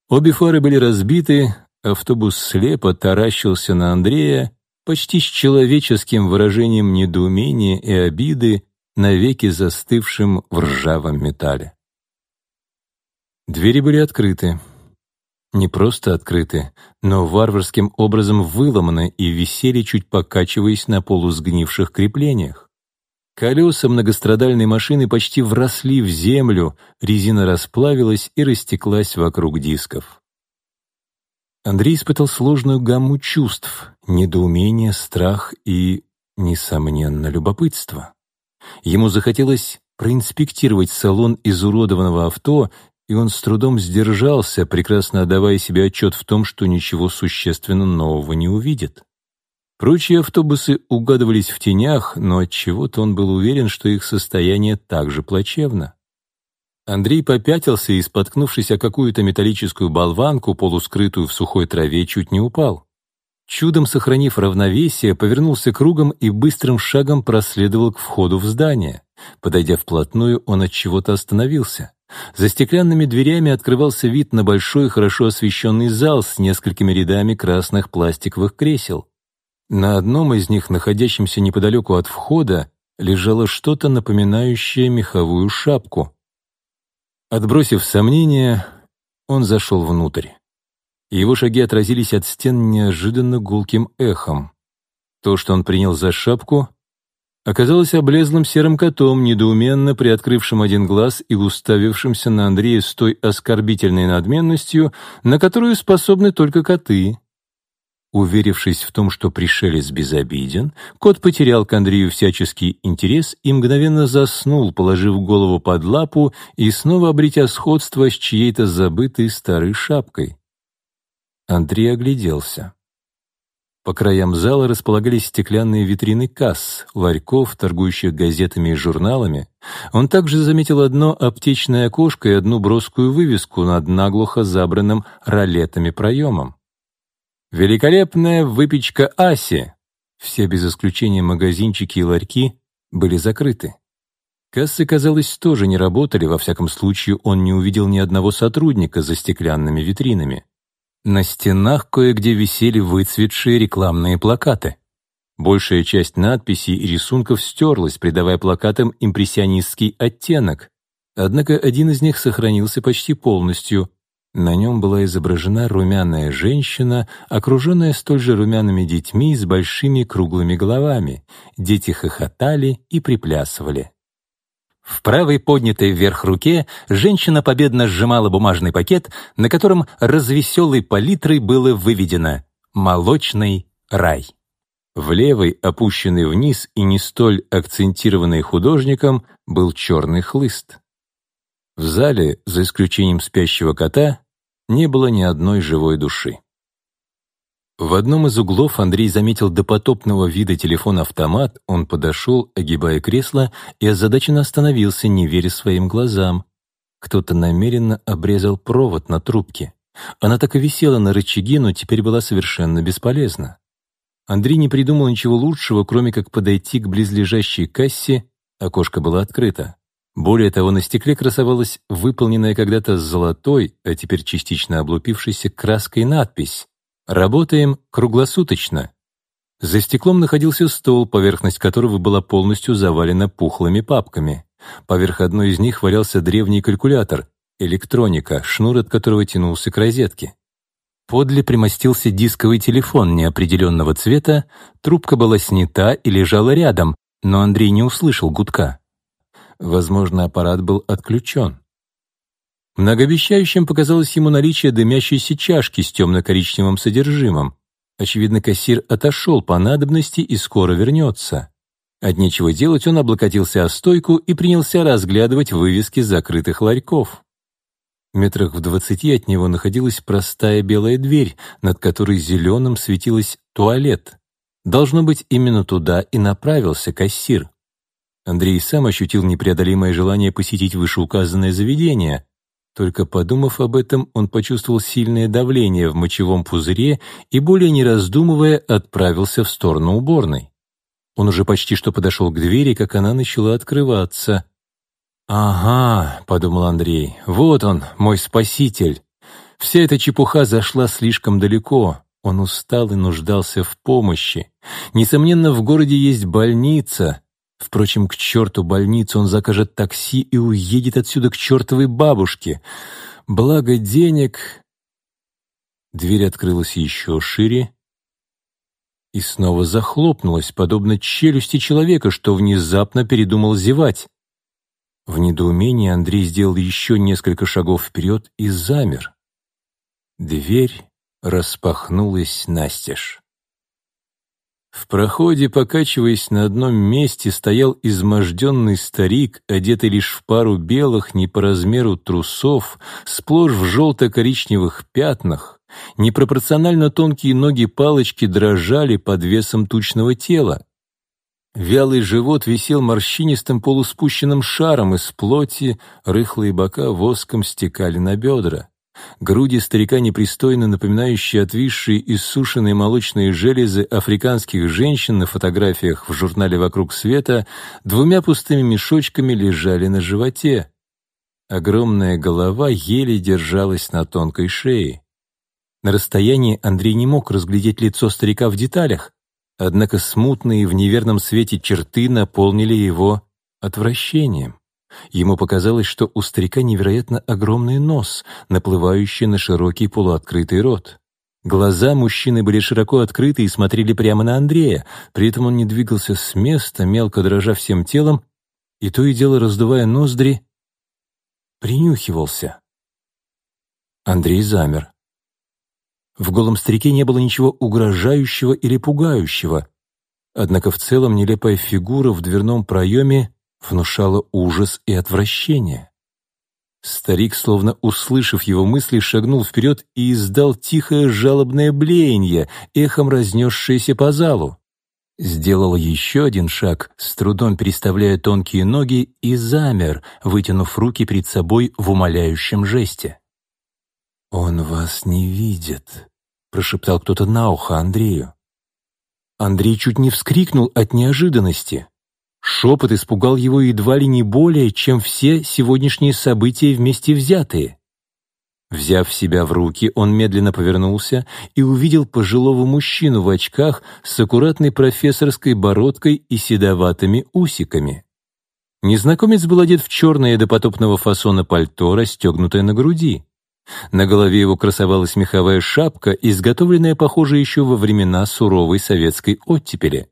Обе фары были разбиты, автобус слепо таращился на Андрея, почти с человеческим выражением недоумения и обиды, навеки застывшим в ржавом металле. Двери были открыты. Не просто открыты, но варварским образом выломаны и висели, чуть покачиваясь на полусгнивших креплениях. Колеса многострадальной машины почти вросли в землю, резина расплавилась и растеклась вокруг дисков. Андрей испытал сложную гамму чувств — недоумение, страх и, несомненно, любопытство. Ему захотелось проинспектировать салон изуродованного авто, и он с трудом сдержался, прекрасно отдавая себе отчет в том, что ничего существенно нового не увидит. Прочие автобусы угадывались в тенях, но от чего то он был уверен, что их состояние также плачевно. Андрей попятился и, споткнувшись о какую-то металлическую болванку, полускрытую в сухой траве, чуть не упал. Чудом сохранив равновесие, повернулся кругом и быстрым шагом проследовал к входу в здание. Подойдя вплотную, он от чего-то остановился. За стеклянными дверями открывался вид на большой, хорошо освещенный зал с несколькими рядами красных пластиковых кресел. На одном из них, находящемся неподалеку от входа, лежало что-то напоминающее меховую шапку. Отбросив сомнения, он зашел внутрь. Его шаги отразились от стен неожиданно гулким эхом. То, что он принял за шапку, оказалось облезлым серым котом, недоуменно приоткрывшим один глаз и уставившимся на Андрея с той оскорбительной надменностью, на которую способны только коты. Уверившись в том, что пришелец безобиден, кот потерял к Андрею всяческий интерес и мгновенно заснул, положив голову под лапу и снова обретя сходство с чьей-то забытой старой шапкой. Андрей огляделся. По краям зала располагались стеклянные витрины касс, ларьков, торгующих газетами и журналами. Он также заметил одно аптечное окошко и одну броскую вывеску над наглухо забранным ролетами проемом. Великолепная выпечка Аси. Все без исключения магазинчики и ларьки были закрыты. Кассы, казалось, тоже не работали, во всяком случае он не увидел ни одного сотрудника за стеклянными витринами. На стенах кое-где висели выцветшие рекламные плакаты. Большая часть надписей и рисунков стерлась, придавая плакатам импрессионистский оттенок. Однако один из них сохранился почти полностью. На нем была изображена румяная женщина, окруженная столь же румяными детьми с большими круглыми головами. Дети хохотали и приплясывали. В правой поднятой вверх руке женщина победно сжимала бумажный пакет, на котором развеселой палитрой было выведено «Молочный рай». В левой, опущенный вниз и не столь акцентированный художником, был черный хлыст. В зале, за исключением спящего кота, не было ни одной живой души. В одном из углов Андрей заметил допотопного вида телефон-автомат, он подошел, огибая кресло, и озадаченно остановился, не веря своим глазам. Кто-то намеренно обрезал провод на трубке. Она так и висела на рычаге, но теперь была совершенно бесполезна. Андрей не придумал ничего лучшего, кроме как подойти к близлежащей кассе, окошко было открыто. Более того, на стекле красовалась выполненная когда-то золотой, а теперь частично облупившейся краской надпись «Работаем круглосуточно». За стеклом находился стол, поверхность которого была полностью завалена пухлыми папками. Поверх одной из них валялся древний калькулятор, электроника, шнур от которого тянулся к розетке. Подле примостился дисковый телефон неопределенного цвета, трубка была снята и лежала рядом, но Андрей не услышал гудка. Возможно, аппарат был отключен. Многообещающим показалось ему наличие дымящейся чашки с темно-коричневым содержимым. Очевидно, кассир отошел по надобности и скоро вернется. От нечего делать он облокотился о стойку и принялся разглядывать вывески закрытых ларьков. Метрах в двадцати от него находилась простая белая дверь, над которой зеленым светилась туалет. Должно быть, именно туда и направился кассир. Андрей сам ощутил непреодолимое желание посетить вышеуказанное заведение. Только подумав об этом, он почувствовал сильное давление в мочевом пузыре и, более не раздумывая, отправился в сторону уборной. Он уже почти что подошел к двери, как она начала открываться. «Ага», — подумал Андрей, — «вот он, мой спаситель». Вся эта чепуха зашла слишком далеко. Он устал и нуждался в помощи. Несомненно, в городе есть больница. Впрочем, к черту больницу он закажет такси и уедет отсюда к чертовой бабушке. Благо денег... Дверь открылась еще шире и снова захлопнулась, подобно челюсти человека, что внезапно передумал зевать. В недоумении Андрей сделал еще несколько шагов вперед и замер. Дверь распахнулась настежь. В проходе, покачиваясь на одном месте, стоял изможденный старик, одетый лишь в пару белых, не по размеру трусов, сплошь в желто-коричневых пятнах. Непропорционально тонкие ноги палочки дрожали под весом тучного тела. Вялый живот висел морщинистым полуспущенным шаром из плоти, рыхлые бока воском стекали на бедра. Груди старика, непристойно напоминающие отвисшие и сушеные молочные железы африканских женщин на фотографиях в журнале «Вокруг света», двумя пустыми мешочками лежали на животе. Огромная голова еле держалась на тонкой шее. На расстоянии Андрей не мог разглядеть лицо старика в деталях, однако смутные в неверном свете черты наполнили его отвращением. Ему показалось, что у старика невероятно огромный нос, наплывающий на широкий полуоткрытый рот. Глаза мужчины были широко открыты и смотрели прямо на Андрея, при этом он не двигался с места, мелко дрожа всем телом, и то и дело раздувая ноздри, принюхивался. Андрей замер. В голом старике не было ничего угрожающего или пугающего, однако в целом нелепая фигура в дверном проеме внушало ужас и отвращение. Старик, словно услышав его мысли, шагнул вперед и издал тихое жалобное блеяние, эхом разнесшееся по залу. Сделал еще один шаг, с трудом переставляя тонкие ноги, и замер, вытянув руки перед собой в умоляющем жесте. «Он вас не видит», — прошептал кто-то на ухо Андрею. Андрей чуть не вскрикнул от неожиданности. Шепот испугал его едва ли не более, чем все сегодняшние события вместе взятые. Взяв себя в руки, он медленно повернулся и увидел пожилого мужчину в очках с аккуратной профессорской бородкой и седоватыми усиками. Незнакомец был одет в черное допотопного фасона пальто, расстегнутое на груди. На голове его красовалась меховая шапка, изготовленная, похоже, еще во времена суровой советской оттепели.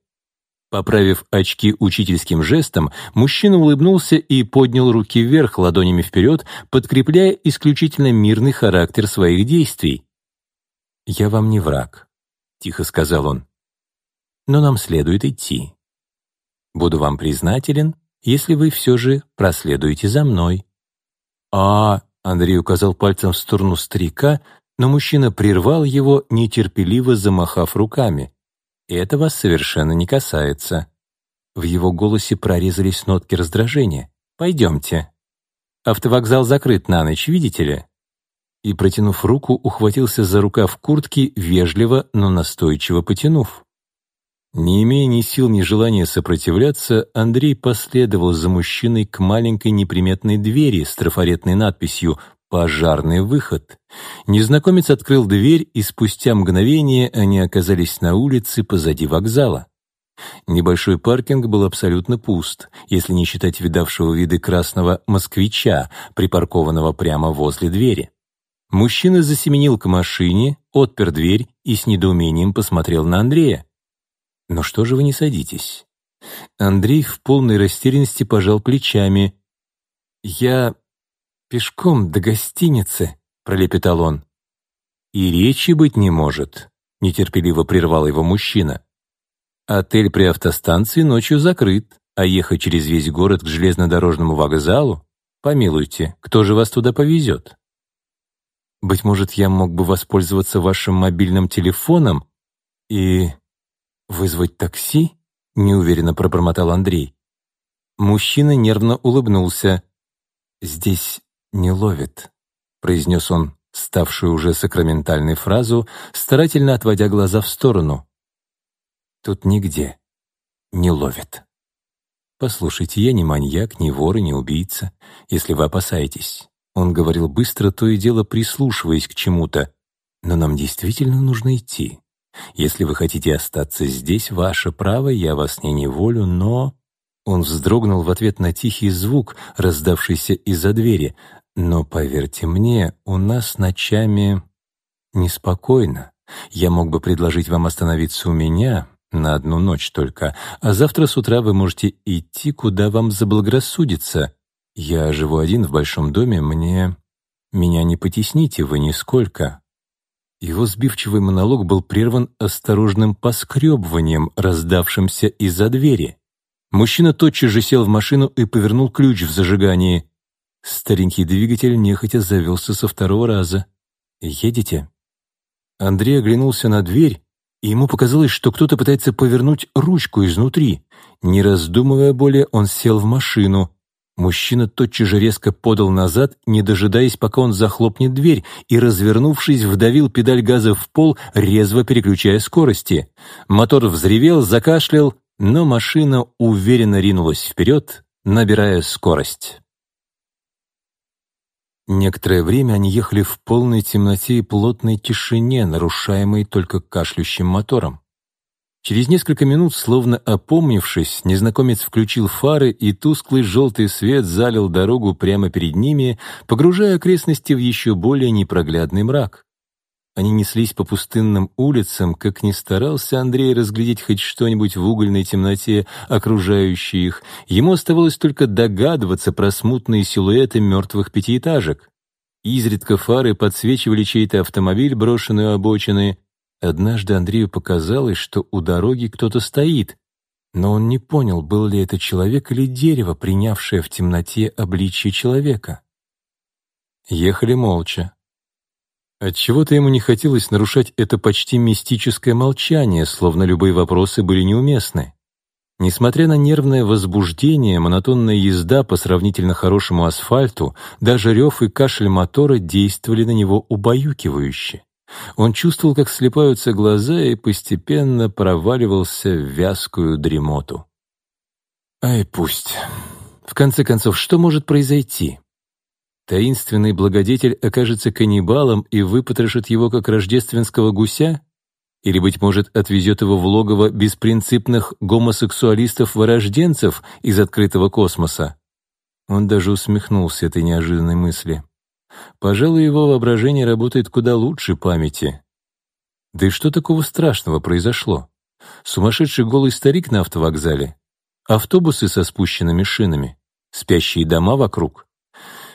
Поправив очки учительским жестом, мужчина улыбнулся и поднял руки вверх ладонями вперед, подкрепляя исключительно мирный характер своих действий. «Я вам не враг», — тихо сказал он. «Но нам следует идти. Буду вам признателен, если вы все же проследуете за мной». «А...» — Андрей указал пальцем в сторону старика, но мужчина прервал его, нетерпеливо замахав руками. «Это вас совершенно не касается». В его голосе прорезались нотки раздражения. «Пойдемте. Автовокзал закрыт на ночь, видите ли?» И, протянув руку, ухватился за рукав куртки, вежливо, но настойчиво потянув. Не имея ни сил, ни желания сопротивляться, Андрей последовал за мужчиной к маленькой неприметной двери с трафаретной надписью Пожарный выход. Незнакомец открыл дверь, и спустя мгновение они оказались на улице позади вокзала. Небольшой паркинг был абсолютно пуст, если не считать видавшего виды красного «москвича», припаркованного прямо возле двери. Мужчина засеменил к машине, отпер дверь и с недоумением посмотрел на Андрея. «Но что же вы не садитесь?» Андрей в полной растерянности пожал плечами. «Я «Пешком до гостиницы», — пролепетал он. «И речи быть не может», — нетерпеливо прервал его мужчина. «Отель при автостанции ночью закрыт, а ехать через весь город к железнодорожному вокзалу? Помилуйте, кто же вас туда повезет?» «Быть может, я мог бы воспользоваться вашим мобильным телефоном и вызвать такси?» — неуверенно пробормотал Андрей. Мужчина нервно улыбнулся. «Здесь не ловит», произнес он, ставшую уже сакраментальной фразу, старательно отводя глаза в сторону. «Тут нигде не ловят. Послушайте, я не маньяк, не вор и не убийца, если вы опасаетесь». Он говорил быстро, то и дело прислушиваясь к чему-то. «Но нам действительно нужно идти. Если вы хотите остаться здесь, ваше право, я вас не неволю, но...» Он вздрогнул в ответ на тихий звук, раздавшийся из-за двери. «Но, поверьте мне, у нас ночами неспокойно. Я мог бы предложить вам остановиться у меня на одну ночь только, а завтра с утра вы можете идти, куда вам заблагорассудится. Я живу один в большом доме, мне... Меня не потесните вы нисколько». Его сбивчивый монолог был прерван осторожным поскребыванием, раздавшимся из-за двери. Мужчина тотчас же сел в машину и повернул ключ в зажигании. Старенький двигатель нехотя завелся со второго раза. «Едете?» Андрей оглянулся на дверь, и ему показалось, что кто-то пытается повернуть ручку изнутри. Не раздумывая более, он сел в машину. Мужчина тотчас же резко подал назад, не дожидаясь, пока он захлопнет дверь, и, развернувшись, вдавил педаль газа в пол, резво переключая скорости. Мотор взревел, закашлял, но машина уверенно ринулась вперед, набирая скорость. Некоторое время они ехали в полной темноте и плотной тишине, нарушаемой только кашлющим мотором. Через несколько минут, словно опомнившись, незнакомец включил фары, и тусклый желтый свет залил дорогу прямо перед ними, погружая окрестности в еще более непроглядный мрак. Они неслись по пустынным улицам, как ни старался Андрей разглядеть хоть что-нибудь в угольной темноте, окружающей их. Ему оставалось только догадываться про смутные силуэты мертвых пятиэтажек. Изредка фары подсвечивали чей-то автомобиль, брошенный у обочины. Однажды Андрею показалось, что у дороги кто-то стоит, но он не понял, был ли это человек или дерево, принявшее в темноте обличие человека. Ехали молча. Отчего-то ему не хотелось нарушать это почти мистическое молчание, словно любые вопросы были неуместны. Несмотря на нервное возбуждение, монотонная езда по сравнительно хорошему асфальту, даже рев и кашель мотора действовали на него убаюкивающе. Он чувствовал, как слепаются глаза, и постепенно проваливался в вязкую дремоту. Ай, пусть. В конце концов, что может произойти? Таинственный благодетель окажется каннибалом и выпотрошит его, как рождественского гуся? Или, быть может, отвезет его в логово беспринципных гомосексуалистов-вырожденцев из открытого космоса? Он даже усмехнулся этой неожиданной мысли. Пожалуй, его воображение работает куда лучше памяти. Да и что такого страшного произошло? Сумасшедший голый старик на автовокзале? Автобусы со спущенными шинами? Спящие дома вокруг?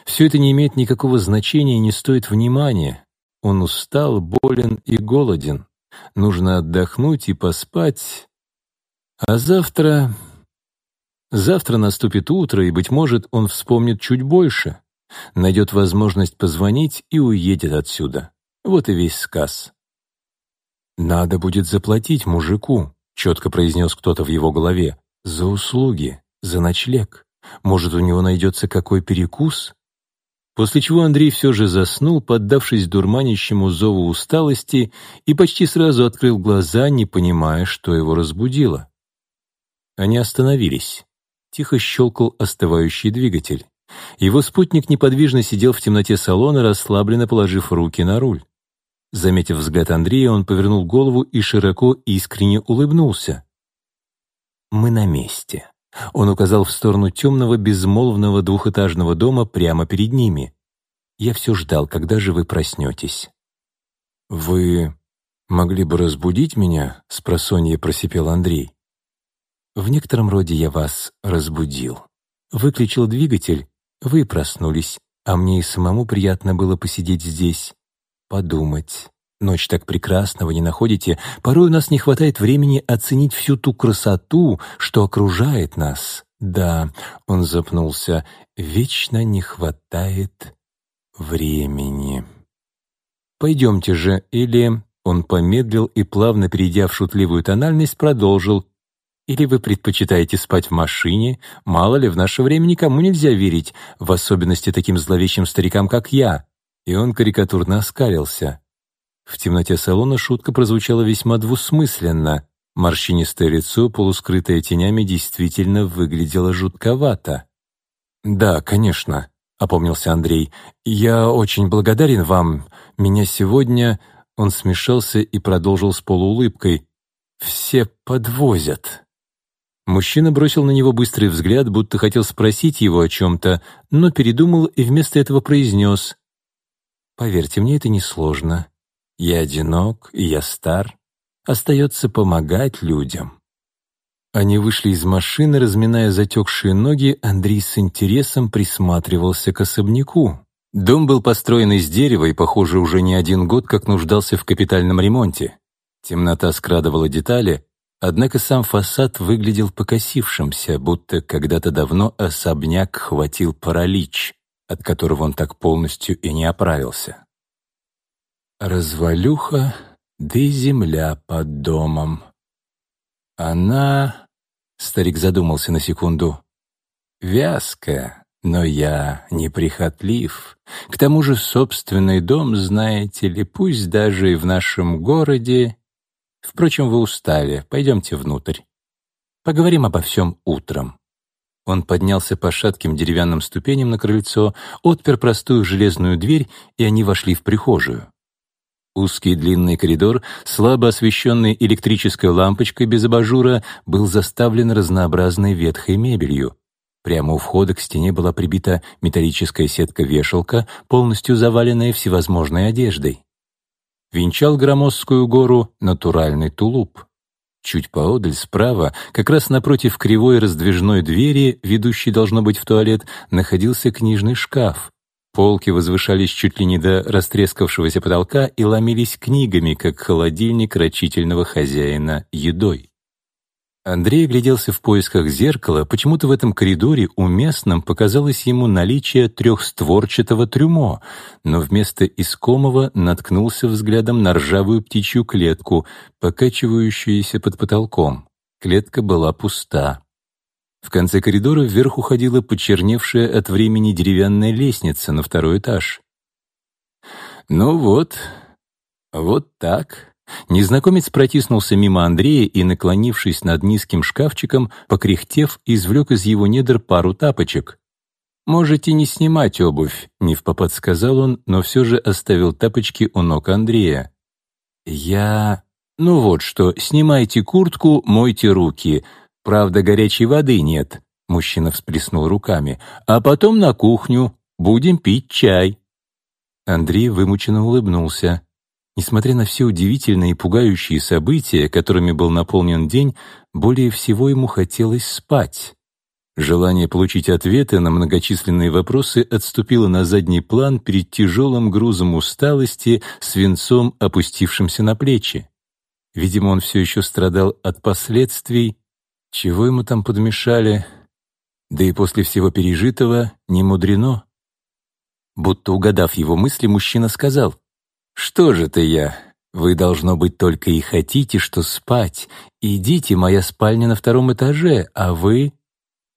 Все это не имеет никакого значения и не стоит внимания. Он устал, болен и голоден. Нужно отдохнуть и поспать. А завтра... Завтра наступит утро, и, быть может, он вспомнит чуть больше. Найдет возможность позвонить и уедет отсюда. Вот и весь сказ. «Надо будет заплатить мужику», — четко произнес кто-то в его голове, «за услуги, за ночлег. Может, у него найдется какой перекус?» После чего Андрей все же заснул, поддавшись дурманящему зову усталости, и почти сразу открыл глаза, не понимая, что его разбудило. Они остановились. Тихо щелкал остывающий двигатель. Его спутник неподвижно сидел в темноте салона, расслабленно положив руки на руль. Заметив взгляд Андрея, он повернул голову и широко искренне улыбнулся. «Мы на месте». Он указал в сторону темного, безмолвного двухэтажного дома прямо перед ними. «Я все ждал, когда же вы проснетесь». «Вы могли бы разбудить меня?» — спросонье просипел Андрей. «В некотором роде я вас разбудил. Выключил двигатель, вы проснулись, а мне и самому приятно было посидеть здесь, подумать, Ночь так прекрасна, вы не находите? Порой у нас не хватает времени оценить всю ту красоту, что окружает нас. Да, он запнулся, вечно не хватает времени. Пойдемте же, или... Он помедлил и, плавно перейдя в шутливую тональность, продолжил. Или вы предпочитаете спать в машине? Мало ли, в наше время никому нельзя верить, в особенности таким зловещим старикам, как я. И он карикатурно оскалился. В темноте салона шутка прозвучала весьма двусмысленно. Морщинистое лицо, полускрытое тенями, действительно выглядело жутковато. «Да, конечно», — опомнился Андрей. «Я очень благодарен вам. Меня сегодня...» Он смешался и продолжил с полуулыбкой. «Все подвозят». Мужчина бросил на него быстрый взгляд, будто хотел спросить его о чем-то, но передумал и вместо этого произнес. «Поверьте, мне это несложно. Я одинок, и я стар. Остается помогать людям». Они вышли из машины, разминая затекшие ноги, Андрей с интересом присматривался к особняку. Дом был построен из дерева и, похоже, уже не один год как нуждался в капитальном ремонте. Темнота скрадывала детали, однако сам фасад выглядел покосившимся, будто когда-то давно особняк хватил паралич, от которого он так полностью и не оправился. Развалюха, да и земля под домом. Она... Старик задумался на секунду. Вязкая, но я неприхотлив. К тому же собственный дом, знаете ли, пусть даже и в нашем городе. Впрочем, вы устали, пойдемте внутрь. Поговорим обо всем утром. Он поднялся по шатким деревянным ступеням на крыльцо, отпер простую железную дверь, и они вошли в прихожую. Узкий длинный коридор, слабо освещенный электрической лампочкой без абажура, был заставлен разнообразной ветхой мебелью. Прямо у входа к стене была прибита металлическая сетка-вешалка, полностью заваленная всевозможной одеждой. Венчал громоздкую гору натуральный тулуп. Чуть поодаль, справа, как раз напротив кривой раздвижной двери, ведущей, должно быть, в туалет, находился книжный шкаф, Полки возвышались чуть ли не до растрескавшегося потолка и ломились книгами, как холодильник рачительного хозяина едой. Андрей огляделся в поисках зеркала, почему-то в этом коридоре уместным показалось ему наличие трехстворчатого трюмо, но вместо искомого наткнулся взглядом на ржавую птичью клетку, покачивающуюся под потолком. Клетка была пуста. В конце коридора вверх уходила почерневшая от времени деревянная лестница на второй этаж. «Ну вот, вот так». Незнакомец протиснулся мимо Андрея и, наклонившись над низким шкафчиком, покряхтев, извлек из его недр пару тапочек. «Можете не снимать обувь», — не в попад сказал он, но все же оставил тапочки у ног Андрея. «Я...» «Ну вот что, снимайте куртку, мойте руки. Правда, горячей воды нет, мужчина всплеснул руками. А потом на кухню, будем пить чай. Андрей вымученно улыбнулся. Несмотря на все удивительные и пугающие события, которыми был наполнен день, более всего ему хотелось спать. Желание получить ответы на многочисленные вопросы отступило на задний план перед тяжелым грузом усталости, свинцом, опустившимся на плечи. Видимо, он все еще страдал от последствий чего ему там подмешали? Да и после всего пережитого не мудрено. Будто угадав его мысли, мужчина сказал, «Что же ты я? Вы, должно быть, только и хотите, что спать. Идите, моя спальня на втором этаже, а вы...»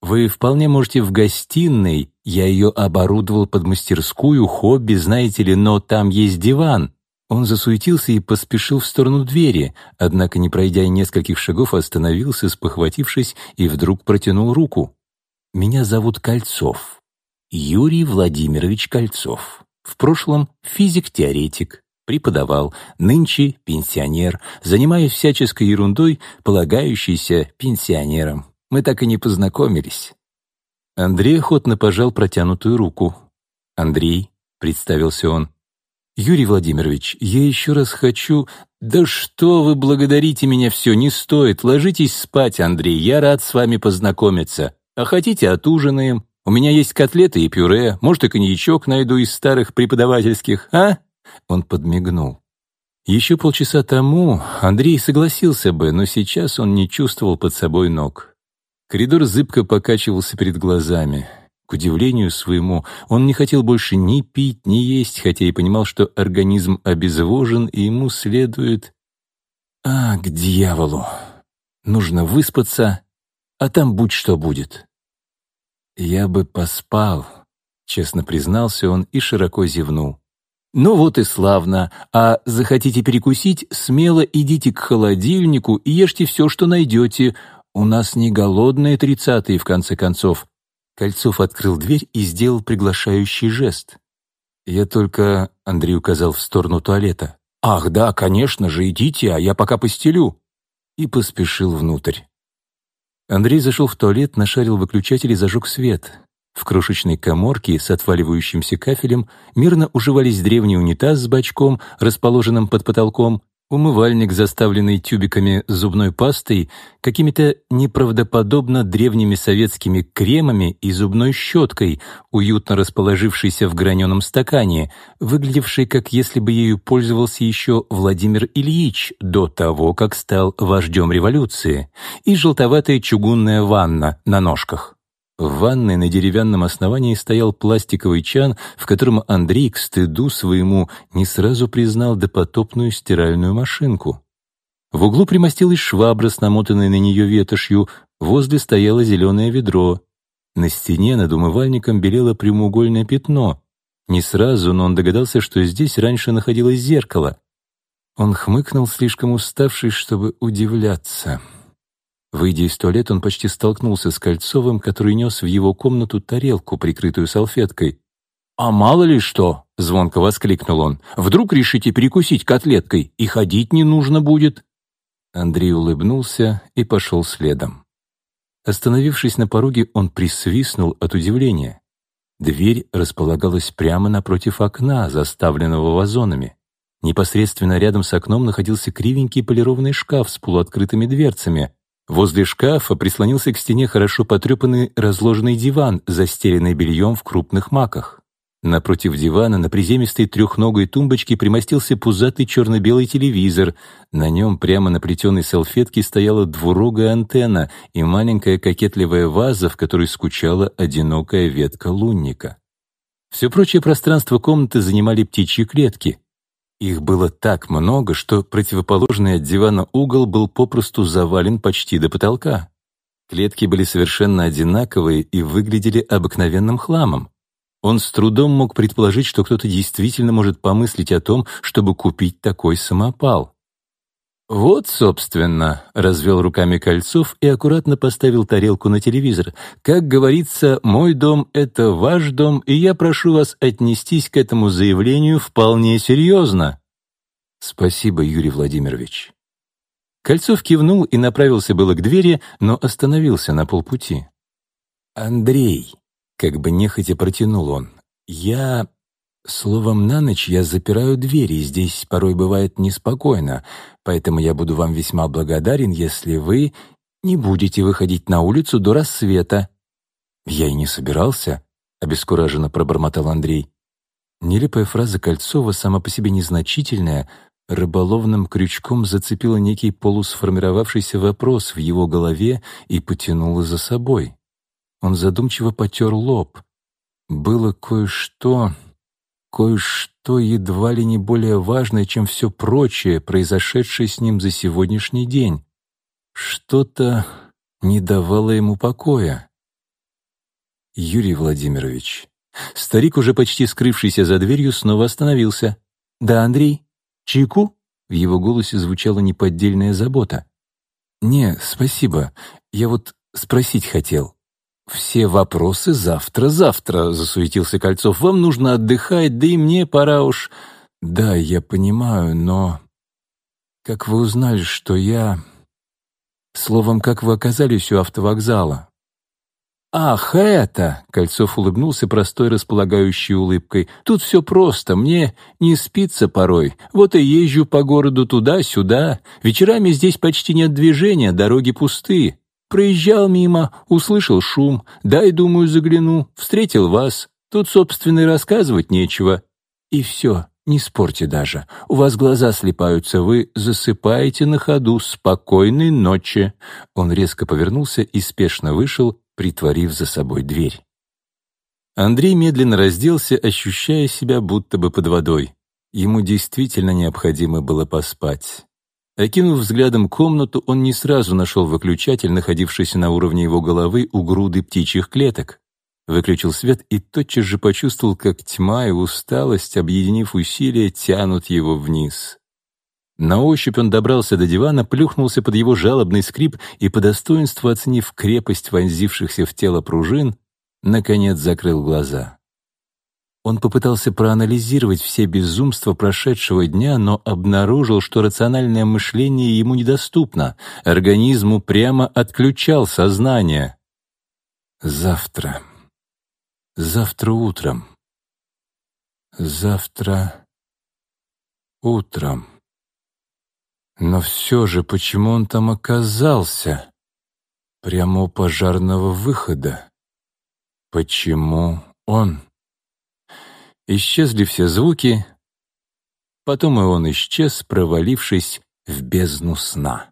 «Вы вполне можете в гостиной, я ее оборудовал под мастерскую, хобби, знаете ли, но там есть диван. Он засуетился и поспешил в сторону двери, однако, не пройдя нескольких шагов, остановился, спохватившись, и вдруг протянул руку. «Меня зовут Кольцов. Юрий Владимирович Кольцов. В прошлом физик-теоретик, преподавал, нынче пенсионер, занимаясь всяческой ерундой, полагающейся пенсионерам. Мы так и не познакомились». Андрей охотно пожал протянутую руку. «Андрей», — представился он, — «Юрий Владимирович, я еще раз хочу...» «Да что вы благодарите меня все, не стоит. Ложитесь спать, Андрей, я рад с вами познакомиться. А хотите, отужинаем? У меня есть котлеты и пюре, может, и коньячок найду из старых преподавательских, а?» Он подмигнул. Еще полчаса тому Андрей согласился бы, но сейчас он не чувствовал под собой ног. Коридор зыбко покачивался перед глазами. К удивлению своему, он не хотел больше ни пить, ни есть, хотя и понимал, что организм обезвожен, и ему следует... А, к дьяволу! Нужно выспаться, а там будь что будет. Я бы поспал, честно признался он и широко зевнул.
«Ну вот и славно. А захотите перекусить, смело идите к холодильнику и ешьте все, что найдете. У нас не голодные тридцатые, в конце концов». Кольцов открыл дверь и сделал приглашающий жест. «Я только...» — Андрей указал в сторону туалета. «Ах, да, конечно же, идите, а я пока постелю». И поспешил внутрь. Андрей зашел в туалет, нашарил выключатель и зажег свет. В крошечной коморке с отваливающимся кафелем мирно уживались древний унитаз с бачком, расположенным под потолком, умывальник, заставленный тюбиками зубной пастой, какими-то неправдоподобно древними советскими кремами и зубной щеткой, уютно расположившейся в граненом стакане, выглядевшей, как если бы ею пользовался еще Владимир Ильич до того, как стал вождем революции, и желтоватая чугунная ванна на ножках. В ванной на деревянном основании стоял пластиковый чан, в котором Андрей к стыду своему не сразу признал допотопную стиральную машинку. В углу примостилась швабра с намотанной на нее ветошью, возле стояло зеленое ведро. На стене над умывальником белело прямоугольное пятно. Не сразу, но он догадался, что здесь раньше находилось зеркало. Он хмыкнул, слишком уставший, чтобы удивляться. Выйдя из туалета, он почти столкнулся с Кольцовым, который нес в его комнату тарелку, прикрытую салфеткой. «А мало ли что!» — звонко воскликнул он. «Вдруг решите перекусить котлеткой, и ходить не нужно будет!» Андрей улыбнулся и пошел следом. Остановившись на пороге, он присвистнул от удивления. Дверь располагалась прямо напротив окна, заставленного вазонами. Непосредственно рядом с окном находился кривенький полированный шкаф с полуоткрытыми дверцами, Возле шкафа прислонился к стене хорошо потрепанный разложенный диван, застеленный бельем в крупных маках. Напротив дивана на приземистой трехногой тумбочке примостился пузатый черно-белый телевизор. На нем прямо на плетеной салфетке стояла двурогая антенна и маленькая кокетливая ваза, в которой скучала одинокая ветка лунника. Все прочее пространство комнаты занимали птичьи клетки. Их было так много, что противоположный от дивана угол был попросту завален почти до потолка. Клетки были совершенно одинаковые и выглядели обыкновенным хламом. Он с трудом мог предположить, что кто-то действительно может помыслить о том, чтобы купить такой самопал. «Вот, собственно», — развел руками Кольцов и аккуратно поставил тарелку на телевизор. «Как говорится, мой дом — это ваш дом, и я прошу вас отнестись к этому заявлению вполне серьезно». «Спасибо, Юрий Владимирович». Кольцов кивнул и направился было к двери, но остановился на полпути. «Андрей», — как бы нехотя протянул он, — «я Словом, на ночь я запираю двери, здесь порой бывает неспокойно, поэтому я буду вам весьма благодарен, если вы не будете выходить на улицу до рассвета». «Я и не собирался», — обескураженно пробормотал Андрей. Нелепая фраза Кольцова, сама по себе незначительная, рыболовным крючком зацепила некий полусформировавшийся вопрос в его голове и потянула за собой. Он задумчиво потер лоб. Было кое-что, кое-что едва ли не более важное, чем все прочее, произошедшее с ним за сегодняшний день. Что-то не давало ему покоя. Юрий Владимирович. Старик, уже почти скрывшийся за дверью, снова остановился. «Да, Андрей? Чайку?» В его голосе звучала неподдельная забота. «Не, спасибо. Я вот спросить хотел. «Все вопросы завтра-завтра», — засуетился Кольцов. «Вам нужно отдыхать, да и мне пора уж...» «Да, я понимаю, но...» «Как вы узнали, что я...» «Словом, как вы оказались у автовокзала?» «Ах, это!» — Кольцов улыбнулся простой располагающей улыбкой. «Тут все просто. Мне не спится порой. Вот и езжу по городу туда-сюда. Вечерами здесь почти нет движения, дороги пустые. Проезжал мимо, услышал шум, дай, думаю, загляну, встретил вас. Тут, собственно, рассказывать нечего. И все, не спорьте даже. У вас глаза слепаются, вы засыпаете на ходу. Спокойной ночи. Он резко повернулся и спешно вышел, притворив за собой дверь. Андрей медленно разделся, ощущая себя будто бы под водой. Ему действительно необходимо было поспать. Окинув взглядом комнату, он не сразу нашел выключатель, находившийся на уровне его головы у груды птичьих клеток.
выключил свет и тотчас же почувствовал, как тьма и усталость, объединив усилия, тянут его вниз. На ощупь он добрался до дивана, плюхнулся под его жалобный скрип и, по достоинству оценив крепость вонзившихся в тело пружин, наконец закрыл глаза. Он попытался проанализировать все безумства прошедшего дня, но обнаружил, что рациональное мышление ему недоступно. Организму прямо отключал сознание. Завтра. Завтра утром. Завтра утром. Но все же, почему он там оказался? Прямо у пожарного выхода. Почему он? Исчезли все звуки, потом и он исчез, провалившись в бездну сна.